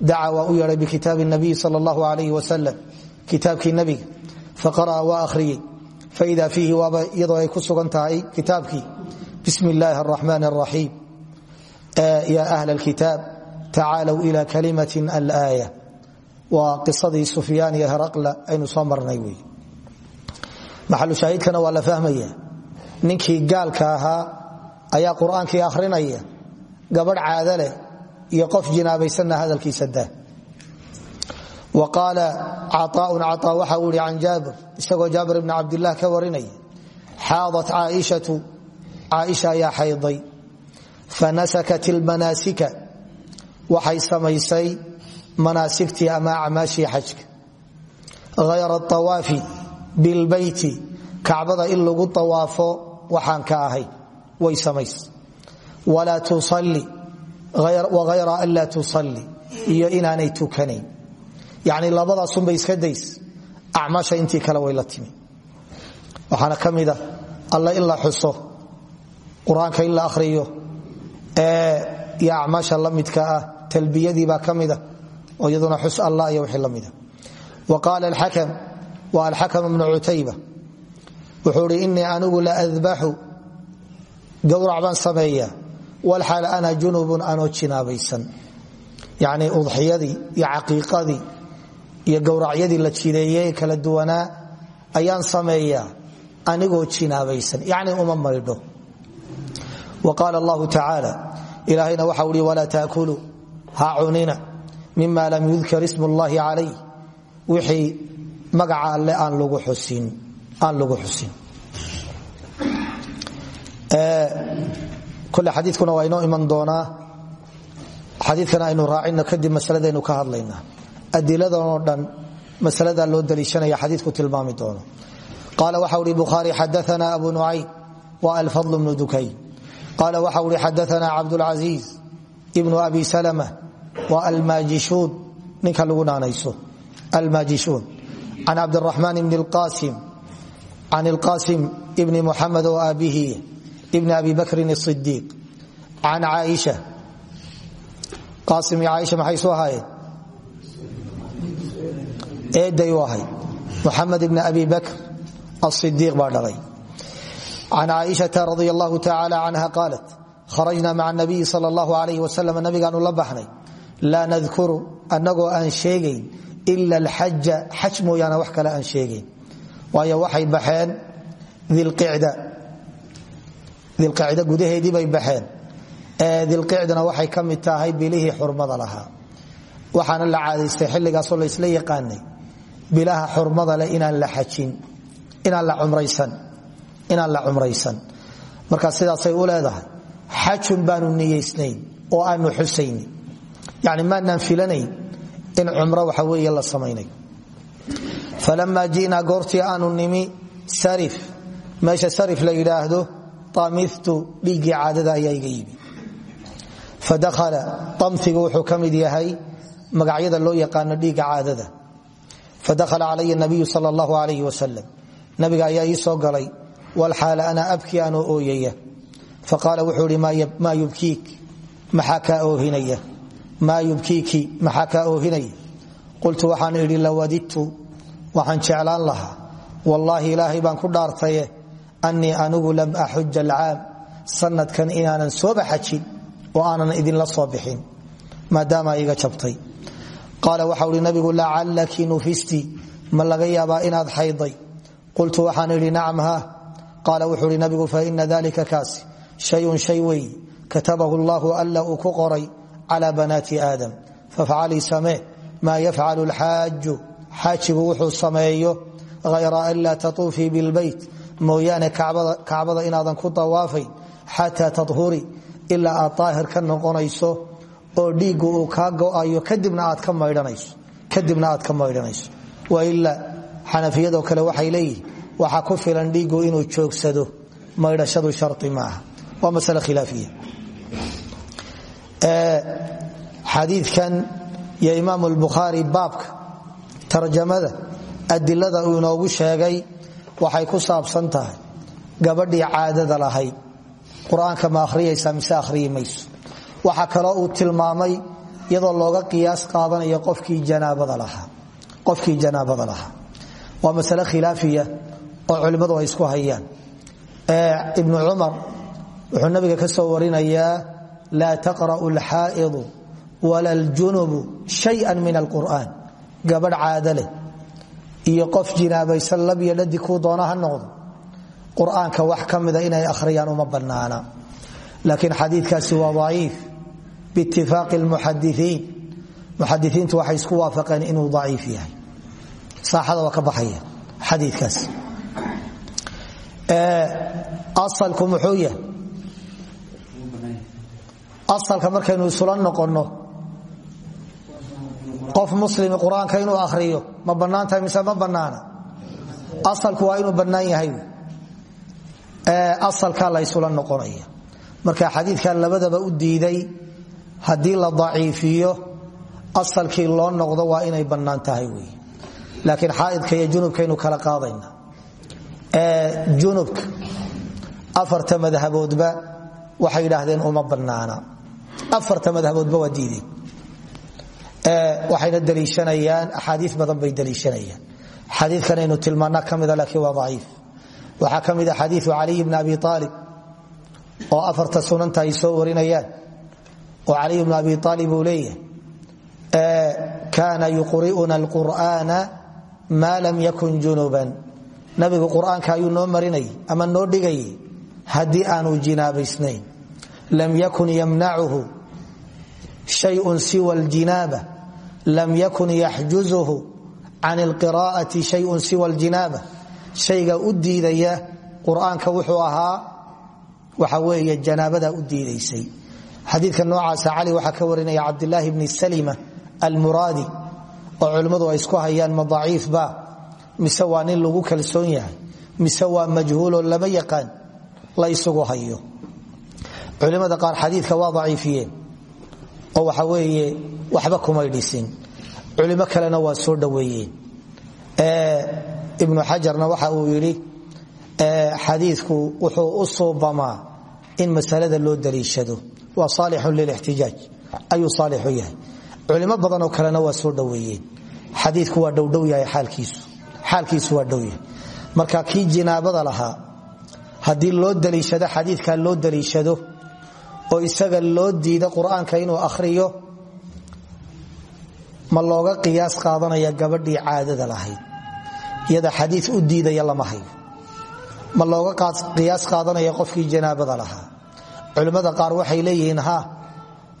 daca waa u yeedhay bikitaabi nabiyi sal allahu alayh wasalam kitaabkii nabiga faqara'a waa akhriyey faida fiihi waaba iyadoo ay ku sugan tahay kitaabkii bismi illaahi araxmaan araxiim ya ahla alkitaab tacaalow ila kalimatin alaaya waa qisadii sufyaan iyo heraqla aynu ninkii gaalka ahaa ayaa qur'aankii gabadh caada leh iyo qof jinaabaysanna hadalkiisa daa. Wa qaala caaaun caaa waxa uu ihi can jaabir isagoo jaabir ibni cabdilah ka warinaya xaadat caaishatu caaisha ayaa xayday fanasakat ilmanaasika waxay samaysay manaasigtii ama acmaashii xajka. Hayra awaafi bilbeyti kacbada in lagu awaafo waxaan ka ahay way walaa tusalli wahayra an laa tusalli iyo inaanay tukanayn yacni labadaasunbay iska days acmaasha intii kale way la timi waxaana ka mida alla in la xuso qur'aanka in la akhriyo iyo acmaasha la midka ah talbiyadiibaa ka mida oo iyaduna xus allah iyo wixii la mida wa qaala alxakam walxaal ana junubun anoo jinaabaysan. Yacnii udxiyadii iyo caqiiqadii iyo gowracyadii la jideeyey kala duwanaa ayaan sameeyaa anigoo jinaabaysan. Yacni uma maydho wa qaala allahu tacaala ilaahayna waxau ihi walaa taakuluu ha cunina mima lam yudkar ismu llahi calayh. Wixii magaca aan lagu xusin kole xadiikuna waa inoo iman doonaa. Xadiikana aynu raacino kadib masaladaynu ka hadlaynaa. Adiladanoo dhan masalada loo daliishanaya xadiiku tilmaami doono. Qaala waxa uhi bukhaari xadaana abu nucaym wa alfadl bnu dukayn qaala waxa uhi xadaana cabdulcasiiz ibnu abi salma wa almaajishuun ninka lagu naanayso. Almaajishuun can cabdiraxmaan bni lqasim can ilqasim ibni muxamed oo aabihi ibni abi bakrin idiiq can caaisha qaasim iyo caaisha maxay soo ahaayeen? Eeday u ahayd. Muxamed ibni abi bakr aidiiq baa dhalay can caaishata radi allahu tacaala canha qaalat kharajna maca nabiyi sal allahu alayh wasalam nabigaanu la baxnay. Laa nadkuru annagoo aan sheegayn ila alxaja xaj mooyaane wax kale aan sheegayn. Waayo waxay baxeen dilqicda gudaheedii bay baxeen. Dilqicdana waxay ka mid tahay bilihii xurmada lahaa. Waxaana la caadaystay xilligaasoo laysla yaqaanay bilaha xurmada leh inaan la xajin inaan la cumraysan marka sidaasay u leedahay xajun baanu niyeysnayn oo aanu xusayni yani maanaan filanayn in cumro waxa weeye la samaynayo falamaa ji'naa goortii aanu nimi sarif. Meesha sarif la yidhaahdo amidtu dhiiggii caadada ayaa iga yimi fadakhala amtigu wuxuu ka mid yahay magacyada loo yaqaano dhiigga caadada fadakhala calaya nabiyu sal allahu alayh wasalam nabiga ayaa ii soo galay walxaala ana abkii anoo ooyaya faqaala wuxuu ihi maa yubkiik maxaa kaa oohinaya maa yubkiiki maxaa kaa oohinaya qultu waxaan idhi lawadidtu waxaan jeclaan lahaa wallaahi ilaahay baan ku dhaartaye anii anigu lam axuja alcaam sanadkan inaanan sooba xajin oo aanan idinla soo bixin maadaama iga jabtay qaala waxau hi nabigu lacallaki nufisti ma laga yaabaa inaad xayday qultu waxaan idhi nacam ha qaala wuxuu hi nabigu faina dalika kaasi shayun shay katabahu allahu alla uu ku qoray cala banaati aadam fafcalii samee maa yafcalu lxaaju xaajigu wuxuu sameeyo hayra an laa tatuufii bilbeyt mooyaane kacbada inaadan ku dawaafayn xataa tahuri ilaa aad daahir ka noqonayso oo dhiiggu uu kaa go'ayo kadibna aad ka maydhanayso wailaa xanafiyadoo kale waxay leeyihiin waxa ku filan dhiiggu inuu joogsado maydhashadu shari maaha waa masale khilaafiya. Xadiikan iyo imaam lbukhaari baabka tarjamada adilada uu inoogu sheegay waxay ku saabsan tahay. Gabadhii caadada lahayd qur'aanka ma akhriyaysaa mise akhriyi mayso. Waxaa kaloo uu tilmaamay iyadoo looga qiyaas qaadanayo qofkii janaabada lahaa. Waa masale khilaafiya oo culimmadu ay isku hayaan. Ibnu cumar wuxuu nabiga ka soo warinayaa laa taqra'u alxaa'idu wala aljunubu shayan min alqur'aan. Gabadh caada leh iyo qof jinaabaysan labyo dhadi kuu doona ha noqdo. Qur'aanka wax ka inay akhriyaan uma bannaana. Laakiin xadiikaasi waa daciif. Biitifaaqi lmuxadiiin muxadiiintu waxay isku waafaqeen inuu daciif yahay. Saaxada waa ka baxaya xadiikaas asalku muxuu asalka markaynu isula noqonno qof muslimi qur'aanka inuu ahriyo ma bannaan tahay mise ma bannaana? Asalku waa inuu bannaan yahay. Asalkaa la ysula noqonaya. Marka xadiidkan labadaba u diiday haddii la daciifiyo asalkii loo noqdo waa inay bannaan wey laakiin xaaidka iyo junubkaynu kala qaadayna. Junubka afarta madhaboodba waxay yidhaahdeen uma banaana afarta madhaboodba waa waxayna daliishanayaan axaadii badan bay daliishanayaan. Xadiikanaynu tilmaana ka laakiin waa aciif waxaa ka mida xadiiu caliy bn abi aalib oo afarta sunanta ay soo warinayaan oo caliy bn abi aalib uu leeyahay kaana yuqri'una alqur'aana maa lam yakun junuban. Nabigu qur'aanka ayuu noo marinayay ama noo dhigayay haddii aanu jinaabaysnayn lam yakun yamnacuhu shayun siwa ljinaaba lam yakun yaxjuzuhu can alqiraa'ati shayun siwa ljinaaba shayga u diidaya qur'aanka wuxuu ahaa waxa weeye janaabadaa u diidaysay. Xadiidka noocaasa cali waxaa ka warinaya cabdilaahi bni salima almuraadi oo culimmadu ay isku hayaan ma daciifba mise waa nin lagu kalsoon yahay mise waa majhuuloo lama yaqaan la waxba kumay dhisin. Culimo kalena waa soo dhoweeyeen ibnu xajarna waxa uu yidhi xadiidku wuxuu u suubamaa in masalada loo daliishado. Waa saalixun lilixtijaaj ayuu saalixu yahay. Culimo badanoo kalena waa soo dhoweeyeen xadiiku waa dhowdhow yahay xaalkiisu. Waa dhow yahay. Marka kii jinaabada lahaa haddii loo daliishado xadiikaa loo daliishado oo isaga loo diido qur'aanka inuu akhriyo ma looga qiyaas qaadanaya gabadhii caadada lahayd. Iyada xadii u diidaya lama hayo ma looga qiyaas qaadanaya qofkii janaabada lahaa. Culimmada qaar waxay leeyihiin ha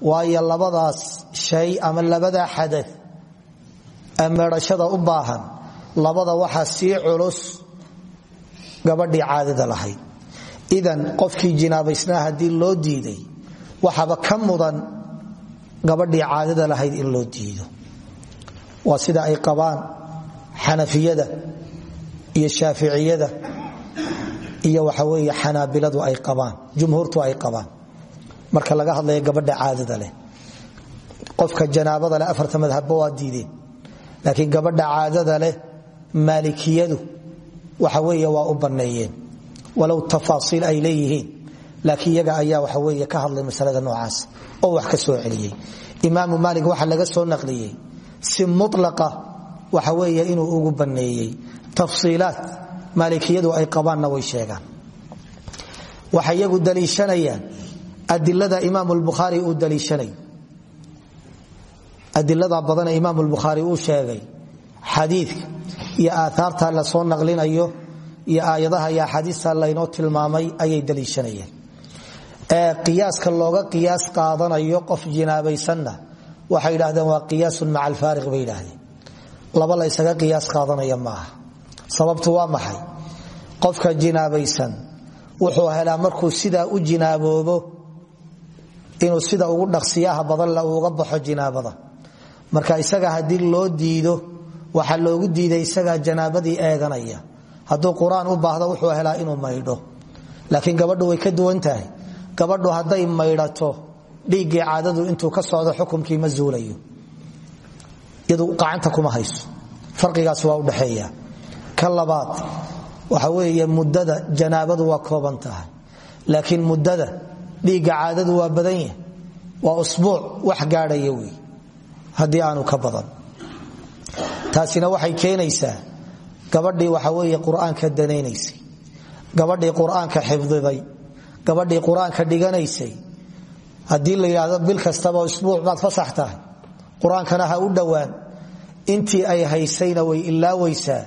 waayo labadaas shay ama labadaa xada meedhashada u baahan labada waxaa sii culus gabadhii caadada lahayd. Idan qofkii jinaabaysnaa haddii loo diiday waxaba ka mudan gabadhii caadada lahayd in loo diido waa sida ay qabaan xanafiyada iyo shaaficiyada iyo waxa weeye xanaabiladu ay qabaan jumhuurtu ay qabaan. Marka laga hadlaya gabadha caadada leh qofka janaabada leh afarta madhabba waa diideen. Laakiin gabadha caadada leh maalikiyadu waxa weeye waa u banneeyeen. Walow tafaasiil ay leeyihiin laakiin iyaga ayaa waxa weeye ka hadlay masalada si mulaqa waxa weeye inuu ugu banneeyey. Tafsiilaat maalikiyadu ay qabaanna way sheegaan. Waxay iyagu daliishanayaan adilada imaam lbukhaari uu daliishanay. Adilada badane imaam lbukhaari uu sheegay xadiidka iyo aaaarta la soo naqlinayo iyo aayadaha iyo axaadiista laynoo tilmaamay ayay daliishanayeen. Ee qiyaaska looga qiyaas qaadanayo qof jinaabaysanna waxay yidhahdeen waa qiyaasun maca alfaariq bay yidhaahdeen. Laba la ysaga qiyaas qaadanaya maaha. Sababtu waa maxay? Qofka jinaabaysan wuxuu helaa markuu sidaa u jinaaboobo inuu sida ugu dhaqsiyaha badan le uuga baxo jinaabada. Marka isaga haddii loo diido waxaa loogu diiday isagaa janaabadii eeganaya. Hadduu qur'aan u baahdo wuxuu helaa inuu maydho. Laakiin gabadhu way ka duwan tahay. Gabadhu hadday maydhato dhiiggii caadadu intuu ka socdo xukumkii ma zuulayo. Iyadu gacanta kuma hayso. Farqigaas waa udhaxeeya ka labaad waxa weeye muddada janaabadu waa kooban tahay. Laakiin muddada dhiigga caadadu waa badan yahay. Waa usbuuc wax gaadhaya wey haddii aanu ka badan. Taasina waxay keenaysaa gabadhii waxa weeye qur'aanka gabadhii qur'aanka xifdiday. Gabadhii qur'aanka haddii la yidhaahdo bil kastaba isbuuc baad fasax tahay. Qur'aankana ha u dhowaan. Intii ay haysayna way ilaawaysaa.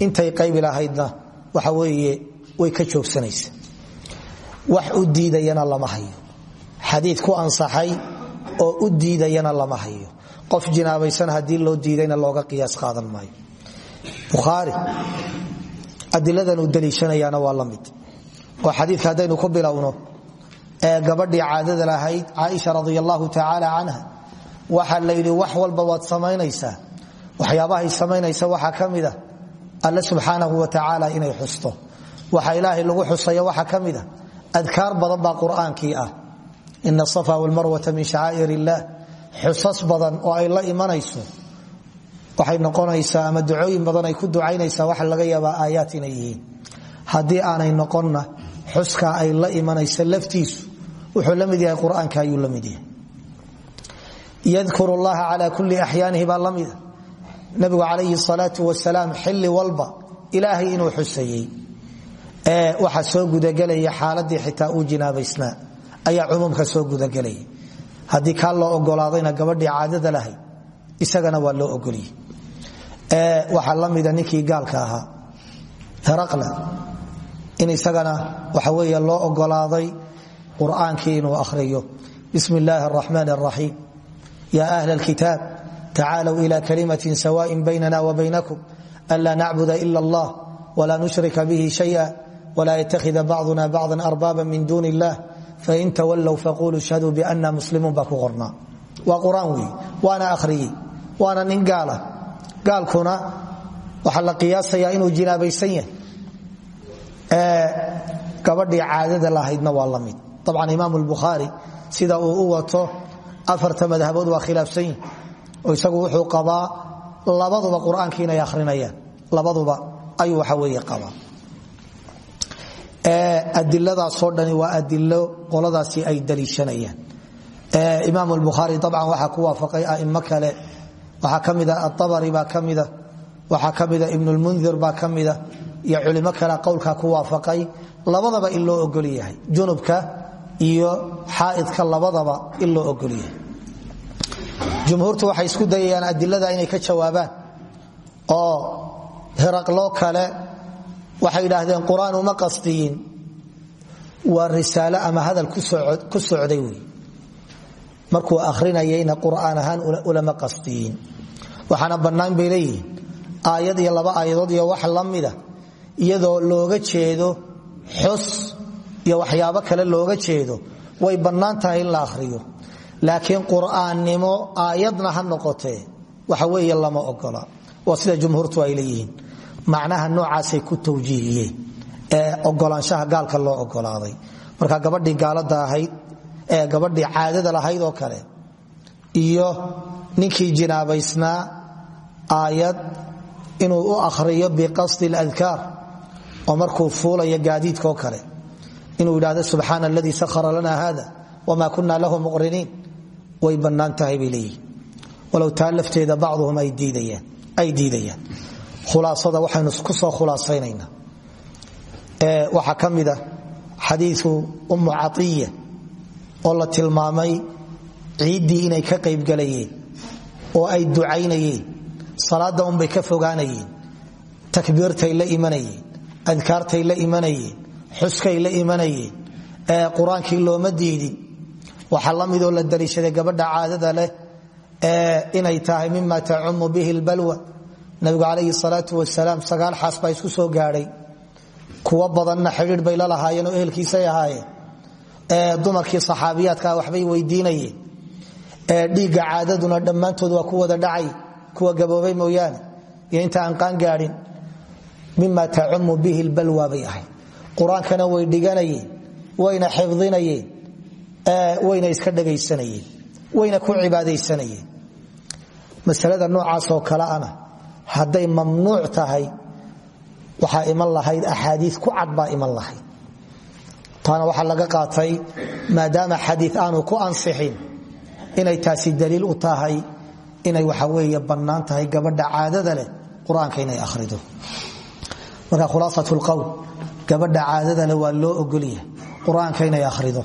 Intay qaybi lahaydna waxa weeye way ka joogsanaysa wax u diidayana lama hayo. Xadiid ku ansaxay oo u diidayana lama hayo. Qof jinaabaysan haddii loo diidayna looga qiyaas qaadan maayo. Bukhaari adiladan uu daliishanayaana waa la mid. Oo xadiidka ku bilowno ee gabadhii caadada lahayd caaisha radi allahu tacaala canha waxaa la wax walba waad samaynaysaa. Waxyaabahay samaynaysa waxaa ka mida alle subxaanahu wa tacaala inay xusto. Waxa ilaahay lagu xusayo waxaa ka mida adkaar badan baa qur'aankii ah. Ina asafa walmarwata min shacaa'ir illah badan oo ay la imanayso waxay noqonaysaa ama ducooyin badan ay ku ducaynaysaa waxa laga yaabaa aayaat inay aanay noqonna xuskaa ay la imanaysa laftiisu wuxuu la mid yahay qur'aanka ayuu la yahay. Yadkuru llaha calaa kulli axyaanihi baa la mida nabigu calayhi salaau wasalaam xili walba ilaahay inuu xusayey. Waxaa soo gudagelaya xaaladii xitaa uu jinaabaysnaa. Ayaa cumuumka soo gudagelaya. Haddii kaa loo ogolaadayna gabadhii caadada lahayd isagana waa loo ogoliyey waxaa la mida ninkii gaalka ahaa heraqla. In isagana waxa weeye loo ogolaaday qur'aankii inuu akhriyo. Bismi illaahi araxmaan araxiim ya ahla alkitaab tacaalow ila kalimatin sawaaءin baynana wa baynakum anlaa nacbuda ila allah wla nushrika bihi shaya wla ytakhida bacduna bacda arbaaba min duuni illah fain tawallow faquluu shhaduu biana muslimuun baa ku qornaa. Waa qur'aan wey waana akhriyey waana nin gaala. Gaalkuna waxaa la qiyaasayaa inuu jinaabaysan yahay. Gabadhii caadada lahaydna waa la mid dabcan imaam lbukhaari sida uu u wato afarta madhabood waa khilaafsan yihi oo isagu wuxuu qabaa labaduba qur'aanka inay akhrinayaan labaduba ayuu waxa weeye qabaa adiladaasoo dhani waa adilo qoladaasi ay daliishanayaan imaam lbukhaari dabcan waxaa ku waafaqay aimo kale waxaa ka mida aabari baa ka mida waxaa ka mida ibn lmundir baa ka mida iyo kale qowlka ku waafaqay labadaba in loo ogol yahay junubka iyo xaaidka labadaba in loo jumhuurtu waxay isku dayayaan adilada inay ka jawaabaan oo hiraqloo kale waxay idhaahdeen qur'aan uma qasdiyin waa risaalo ama hadal ku socday wey markuu akhrinayayna qur'aan ahaan ulama qasdiyin. Waxaana bannaan bay leeyihiin aayad iyo laba aayadood iyo wax la mida iyadoo looga jeedo xus iyo waxyaabo kale looga jeedo way bannaan tahay in la akhriyo. Laakiin qur'aannimo aayadna ha noqotee waxa weeye lama ogola. Waa sida jumhuurtu ay leeyihiin. Macnaha noocaasay ku tawjiihiyeen ee ogolaanshaha gaalka loo ogolaaday. Marka gabadhii gaalada ahayd ee gabadhii caadada lahayd oo kale iyo ninkii jinaabaysnaa aayad inuu u akhriyo biqasdi اladkaar oo markuu fuulayo gaadiidkaoo kale inuu yidhahdo subxaana aladii sahara lana hada wma kuna lahu muqriniin. Way bannaan tahay bay leeyihiin walow taa lafteeda ay diidayaan khulaasada waxaynu ku soo khulaasaynayna. Waxaa ka mida xadiiu ummu caiya oo tilmaamay ciiddii inay ka qaybgalayeen oo ay ducaynayeen salaada unbay ka fogaanayeen takbiirtay la imanayeen adkaartay la imanayeen xuskay la imanayeen qur'aankii looma diidin. Waxaa la midoo la daliishaday gabadha caadada leh inay tahay mima tacumu bihi lbalwa nabigu calayhi salaau wasalaam sagaal xaas isku soo gaadhay kuwo badanna xidhiir bay la lahaayeen oo ehelkiisay ahaayeen dumarkii saxaabiyaadka waxbay weydiinayeen. Dhiigga caadaduna dhammaantood waa ku wada dhacay kuwa gaboobay mooyaane. Iyo inta aan qaan gaadhin mima tacumu bihi lbalwa bay qur'aankana way dhiganayeen wayna xifdinayeen wayna iska dhegaysanayeen wayna ku cibaadaysanayeen. Masalada noocaasoo kaleana hadday mamnuuc tahay waxaa iman lahayd axaadii ku cad iman lahayd. Taana waxaa laga qaatay maadaama xadii aanu ku ansixin inay taasi daliil u tahay inay waxa weeye bannaan gabadha caadada leh qur'aanka inay ahrido marka khulaasat lqowl gabadha caadada leh waa loo ogolyahay. Qur'aanka inay ahrido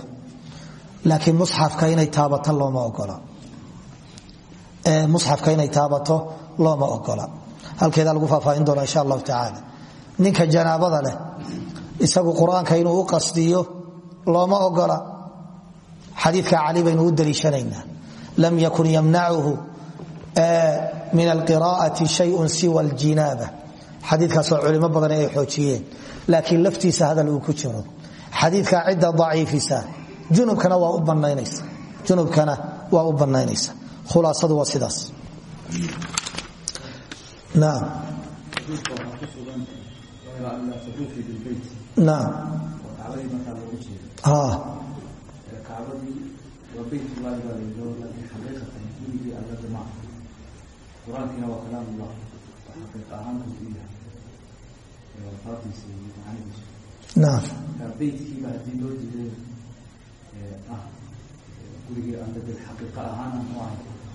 laakiin musxafka inay taabato looma ogola. Halkeedaa lagu faahfaahin doona insha allahu tacaala. Ninka janaabada leh isagu qur'aanka inuu u qasdiyo looma ogola. Xadiika cali baynu u daliishanaynaa. Lam yakun yamnacuhu min alqira'ati shayun siwa aljinaaba. Xadiikaasoo culimo badan ay xoojiyeen laakiin laftiisa hadal uu ku jiro. Xadiika cidda daciifisa junubkana waa u banaynaysa junubkana waa sidaas. Naam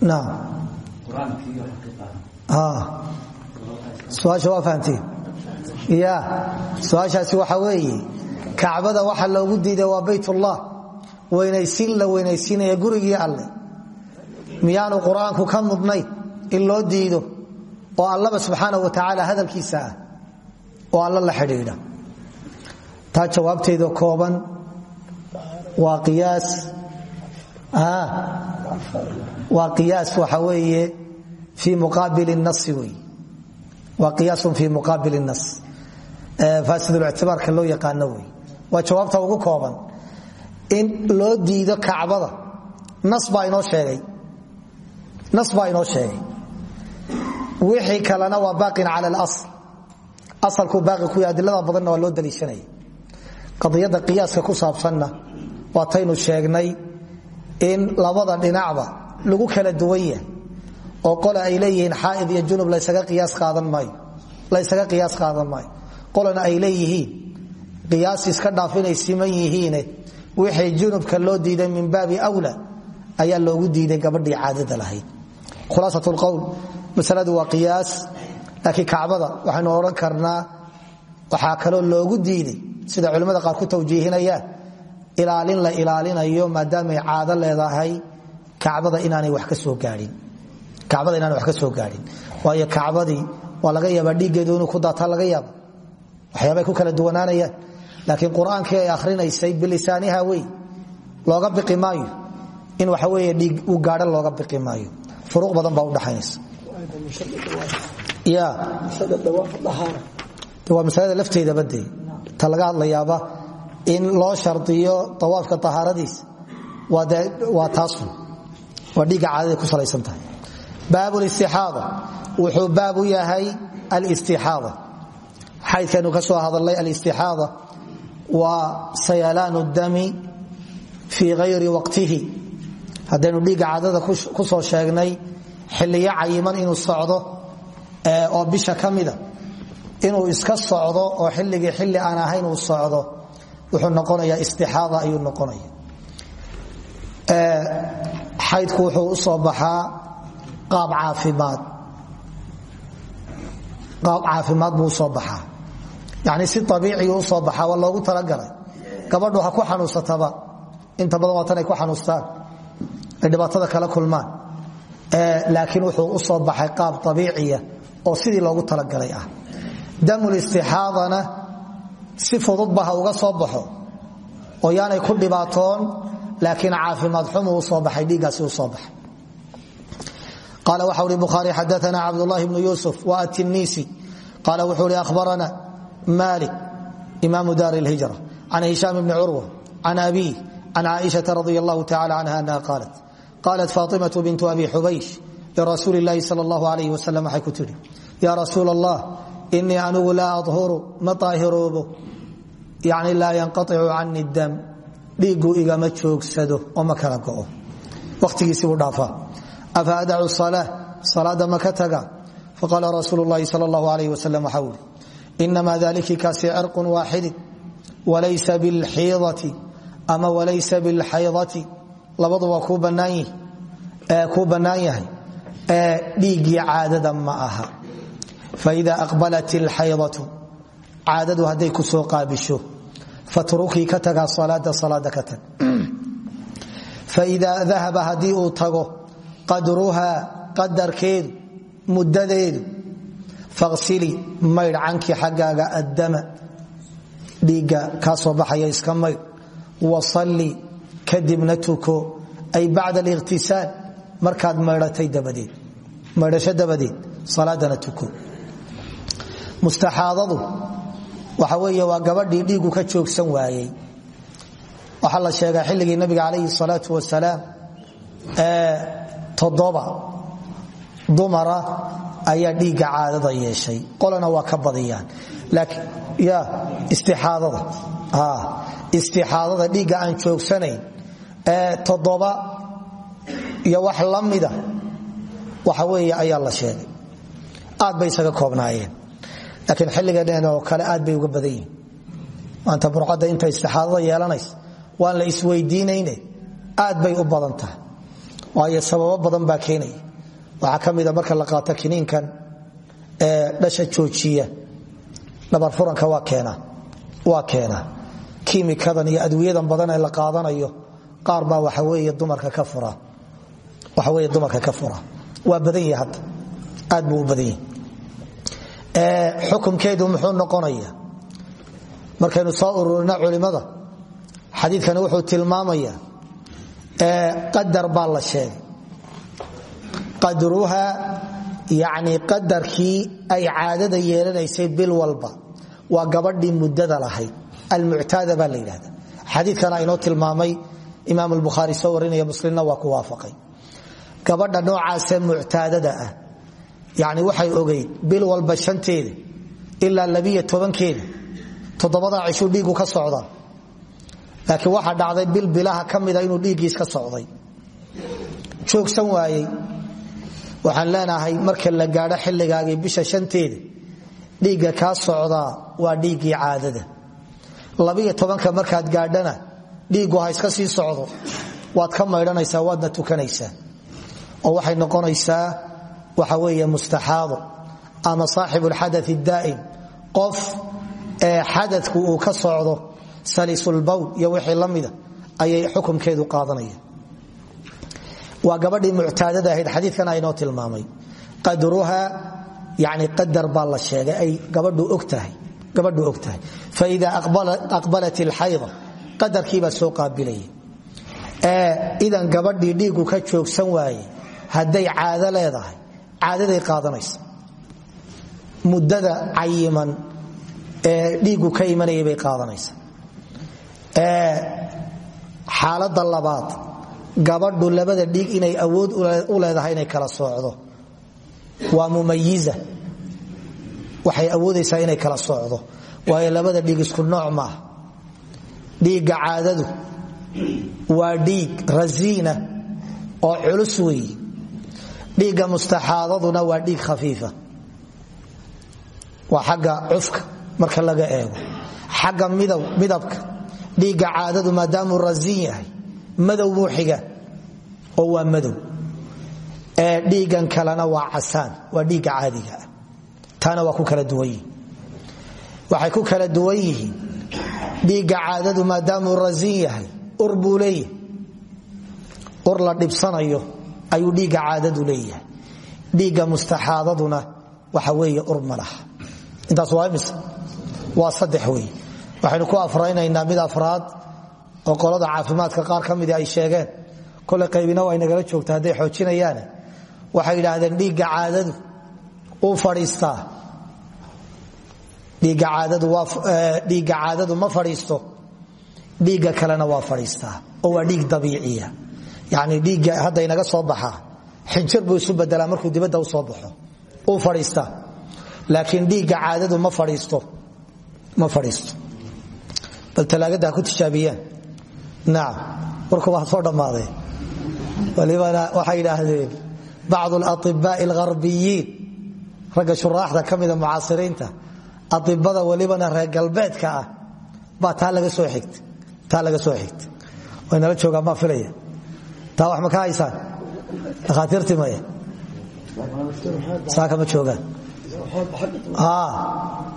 naam. Ah. Su'aasha waa fahamteen ya su'aashaasi waxa weeye kacbada waxa loogu diiday waa baytullah. Weynaysiin la weynaysiinaya gurigii alle. Miyaanu qur'aanku ka mudnayn in loo diido oo allaba subxaana wa tacaala hadalkiisa ah oo alla la xidhiidha. Taa jawaabteeda kooban. Waa qiyaas. Waa qiyaas waxa weeye fii muqaabil nasi wey. Waa qiyaasun fii muqaabil nas. Faasidulctibaarka loo yaqaano wey. Waa jawaabta ugu kooban. In loo diido kacbada. Nas baa inoo sheegay. Nas baa inoo sheegay. Wixii kalena waa baaqin cala ku yahay adilada badanna waa loo daliishanaya qadiyadda qiyaaska ku saabsanna waataynu sheegnay in labada dhinacba lagu kala duwan yahay oo qole ay leeyihiin xaaid iyo junub laysaga qiyaas qaadan maayo qolena ay leeyihiin qiyaas iska dhaaf siman yihiine wixii junubka loo diiday min baabi wla ayaa loogu diiday gabadhii caadada lahayd. Khulaasat lqowl masaladu waa qiyaas laakiin kacbada waxaynu odhan karnaa waxaa kaloo loogu diiday sida culimmada qaar ku tawjiihinayaan ilaalin la ilaalinayo maadaamay caado leedahay kacbada inaanay wax ka soo gaadhin waayo kacbadii waa laga yaabaa dhiiggeedu ku daataa laga yaaba waxyaabay ku kala duwanaanayaan. Laakiin qur'aankii ay akhrinaysay bilisaaniha wey looga biqi maayo. In waxa weeye dhiig uu gaadho looga biqi maayo. Badan baa udhaxaynaysa waa masalada lafteedaba dee ta laga hadlayaaba in loo shardiyo awaafka ahaaradiis waa taasun waa dhiigga caadada ku salaysan tahay. Baab listixaada wuxuu baab u yahay alistixaada. Xaydkaynu ka soo hadalnay alistixaada waa sayalaanu dami fii hayri waqtihi. Haddaynu dhiigga caadada ku soo sheegnay xiliyo cayiman inuu socdo oo bisha ka mida inuu iska socdo oo xilligii xilli aan ahayn uu socdo wuxuu noqonayaa istixaada ayuu noqonaya xaydku wuxuu u soo baxaa qaab caafimaad. Qaab caafimaad buu u soo baxaa. Yani si abiiciyu u soo baxaa waa loogu talagalay. Gabadhu ha ku xanuunsataba. Inta badan waa tan ay ku xanuustaan. Ay kala kulmaan. Laakiin wuxuu u soo baxay qaab abiiciya oo sidii loogu talagalay ah. Damulistixaadana si fududba ha uga soo baxo oo yaanay ku dhibaatoon laakiin caafimaad xumu u soo baxay dhiiggaasi u soo baxay. Qaala waxa uri bukhaari xadaana cabdulahi bnu yuusuf wa atinisi qaala wuxuu hi ahbarana malik imaamu daar lhijra can hishaam bni curwa can abiih can caaishaa radi allahu tacala canha anaha qaalat. Qaalat faatimatu bintu abi xubaysh lirasuuli llaahi sal allahu alayh wasalam waxay ku tidhi yaa rasuul allah inii anigu laa yani laa yanqaicu cani dam. Dhiigu igama joogsado oo go'o. Wakhtigiisibuu dhaafaa. Afa adacu salaa salaada ma ka taga? Faqaala rasuulu llahi sal allahu alayh wasalam waxaa uri inamaa walaysa bilxiidati ama walaysa bilxaydati labadu waa kuu bannaan yahay dhiiggii caadada ma aha. Faida aqbalat ilxaydatu caadadu hadday ku soo qaabisho fatrukii ka tagaa salaada salaada ka tag. Faida dahaba haddii uu tago qadruhaa qadarkeedu muddadeedu faqsili maydh cankii xaggaaga addama dhiigga kaa soo baxaya iska maydh wasalli kadibna tuko ay bacda alikhtisaal markaad maydhasho dabadeed salaadana tuko. Mustaxaadadu waxa weey waa gabadhii dhiigu ka joogsan waayey. Waxaa la sheegaa xilligii nabiga calayhi salaatu wasalaam ee toddoba dumara ayaa dhiigga caadada yeeshay. Qolana waa ka badiyaan. Ya istixaadada. Istixaadada dhiigga aan joogsanayn ee toddoba iyo wax la mida. Waxa weeye ayaa la sheegay. Aad bay isaga koobnaayeen. Laakiin xilligan oo kale aad bay uga badan maanta burcadda inta istixaadada yeelanays waan la isweydiinayne. Aad bay u badan tahay. Waayo sababo badan baa keenaya waxaa ka mida marka la qaato kiniinkan ee dhasha joojiya. Dhabar furanka waa keenaa kiimikadan iyo adwiyadan badan ee la qaadanayo qaar baa waxaweeye dumarka ka fura waxaweye dumarka ka fura. Waa badan yahi hadda. Aad buu u badan yahi xukumkeedu muxuu noqonaya markaynu soo ururina culimada xadiikani wuxuu tilmaamaya qadar baa la sheegay. Qadruha yani qadarkii ay caadada yeelanaysay bil walba waa gabadhii muddada lahayd. Almuctaada baa la yidhahda xadiikana inoo tilmaamay imaam albukhaari soo warinaya muslimna waa ku gabadha noocaasee muctaadada ah. Yani waxay ogeyd bil walba shanteeda ilaa labiyo tobankeeda toddobadaa cishuu dhiigu ka socdaa laakiin waxaa dhacday bil bilaha ka mida inuu dhiiggiis ka socday. Joogsan waayey. Waxaan leenahay marka la gaadho xilligaagii bisha shanteeda dhiigga kaa socdaa waa dhiiggii caadada. Labiyo tobanka markaad gaadhana dhiiggu ha iska sii socdo. Waad ka maydhanaysaa waadna tukanaysaa oo waxay noqonaysaa waxa weeye mustaxaado ama saaxibu lxadai daa'im qof ee xadadku uu ka socdo salisulbowl iyo wixii la ayay xukumkeedu qaadanaya waa gabadhii muctaadada ahayd xadiikan aynoo tilmaamay. Qadruha yani qadar baa la ay gabadhu og tahay faida aqbalat ilxayda qadarkiibaa soo qaabilaya idan gabadhii dhiigu ka joogsan waaye hadday caado leedahay caadaday qaadanaysa. Muddada cayiman ee dhiigu ka imanaya bay qaadanaysa. Xaalada labaad gabadhu labada dhiig inay awood u leedahay inay kala soocdo. Waa mumayiza waxay awoodaysaa inay kala socdo waayo labada dhiig isku nooc maaha dhiigga caadadu waa dhiig rasiina oo culus weeye dhiigga mustaxaadaduna waa dhiig khafiifa. Waa xagga cufka marka laga eego. Xagga midabka. Dhiigga caadadu maadaamuu rasiin yahay madow oo waa madow. Ee dhiiggan kalena waa casaan waa dhiigga caadiga ah. Taana waa ku kala duwan waxay ku kala duwan yihiin. Caadadu maadaamuu rasiin yahay ur buu la dhibsanayo ayuu dhiigga caadadu leeyahay. Dhiigga mustaxaadaduna waxa weeye ur ma laha. Intaas waa imis waa ku afraynaynaa mid afraad oo qolada caafimaadka qaar ka mida ay sheegeen. Kole qaybina waa nagala joogta hadday xoojinayaane. Waxay yidhaahdeen dhiigga caadadu uu fadhiistaa. Dhiigga caadadu ma fadhiisto. Dhiigga kalena waa fadhiistaa. Oo waa dhiig dabiiciya yani dhiigga hadda inaga soo baxaa xinjir buu isu bedelaa markuu dibadda u soo baxo. Uu fadhiistaa laakiin dhiigga caadadu ma fadhiisto. Ma fadhiisto. Bal talaagada ku tijaabiyaan nacam warku waa soo dhammaaday. Walibana waxay yidhaahdeen bacdu alaطibaaءi algharbiyiin. Ragga shuraaxda ka mida mucaasiriinta aibada walibana reer galbeedka ah. Baa taa laga soo xigta taa laga soo xigta way nala joogaan baa filaya taa wax ma ka haysaan dhakhaatiirtii maya saa kama joogaan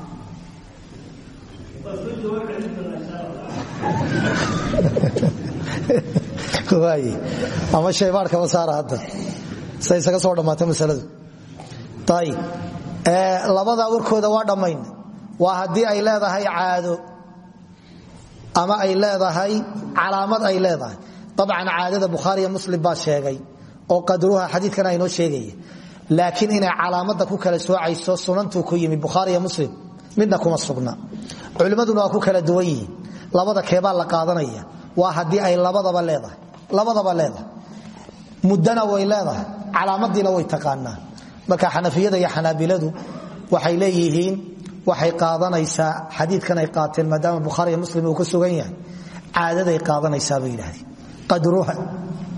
ama shaybaarkama saara hadda. Siday isaga soo dhammaatay masaladu. Ayib labada warkooda waa dhammayn. Waa haddii ay leedahay caado. Ama ay leedahay calaamad ay leedahay abcan caadada bukhaariiyo muslim baa sheegay oo qadruha xadiikan aynoo sheegaya laakiin inay calaamada ku kala soocayso sunantuu ku yimi bukhaariiyo muslim midna kuma sugna culimmaduna waa ku kala duwan yihiin labada keebaa la qaadanaya waa haddii ay labadaba leedahay labadaba leedahay muddana way leedahay calaamadiina way taqaanaa marka xanafiyada iyo xanaabiladu waxay leeyihiin waxay qaadanaysaa xadiidkan ay qaateen maadaama bukhaariiyo muslim uu yidhahdeen qadruha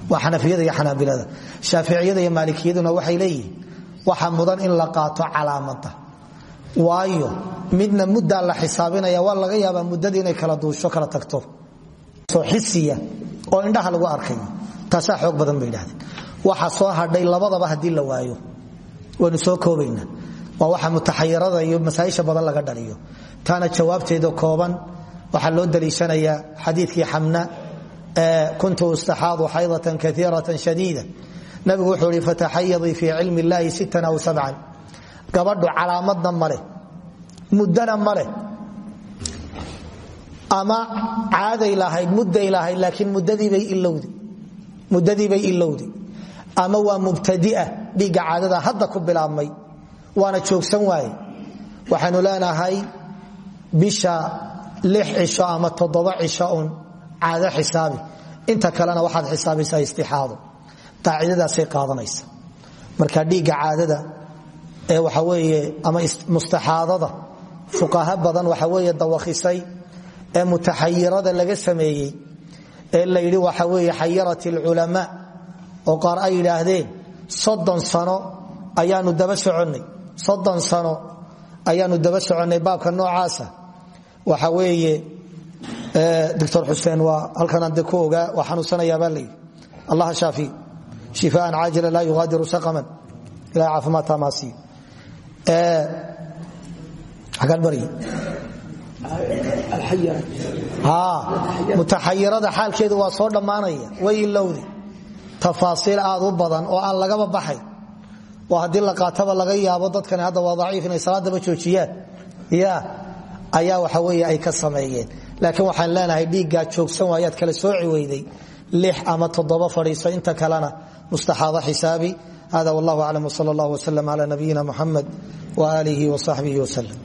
waa xanafiyada iyo xanaabilada. Shaaficiyada iyo maalikiyaduna waxay leeyihiin waxa mudan in la qaato calaamada. Waayo midna muddaa la xisaabinaya waa laga yaabaa muddadii inay kala duusho kala tagto. Xisiya oo indhaha lagu arkayo. Taasaa xoog badan bay idhahdeen waxa soo hadhay labadaba haddii la waayo. Waynu soo koobaynaa. Waa waxa mutaxayirada iyo masaaisha badan laga dhaliyo. Taana jawaabteeda kooban. Waxaa loo daliishanayaa xadiikii xamna kuntu ustaxaadu xaydatan kaiiratan shadiida. Nabigu wuxuu i fataxayadii fii cilmi illaahi sittan aw sabcan. Gabadhu calaamadna maleh muddana maleh ama caaday lahayd mudday lahayd laakiin muddadiibay ilowdi ama waa mubtadia dhiigga caadada hadda ku bilaabmay waana joogsan waaye. Waxaanu leenahay bisha lix cisho ama toddoba cisho un caado xisaabi. Inta kalena waxaad xisaabaysaa istixaado. Qaacidadaasay qaadanaysa. Marka dhiigga caadada ee waxa weeye ama mustaxaadada fuqaha badan waxa weeye dawakhisay ee mutaxayirada laga sameeyey ee la yidhi waxa weeye xayarat alculamaa oo qaar ay yidhaahdeen soddon sano ayaanu daba soconnay. Soddon sano ayaanu daba soconnay baabka noocaasa. Waxa weeye doctor xuseen waa halkan ade ku ogaa waa xanuunsanayaabaa layidhi allaha shaafi. Shifaan caajila laa yugaadiru saqaman. Ilahay caafimaad taamaasiyo xagaan maraya mutaxayirada xaalkeedu waa soo dhammaanaya. Way ilowdi tafaasiil aad u badan oo aan lagaba baxay. Oo haddii la qaataba laga yaabo dadkani hadda waa daciif inay salaadaba joojiyaan. Ya ayaa waxa wey ay ka sameeyeen laakiin waxaan leenahay dhiiggaa joogsan waayaad kala sooci weyday lix ama toddoba fadhiiso inta kalena mustaxaado xisaabi. Hada wallah aclam wsal allah wslm cla nabiyina muxamed waaalihi wasaxbihi wslm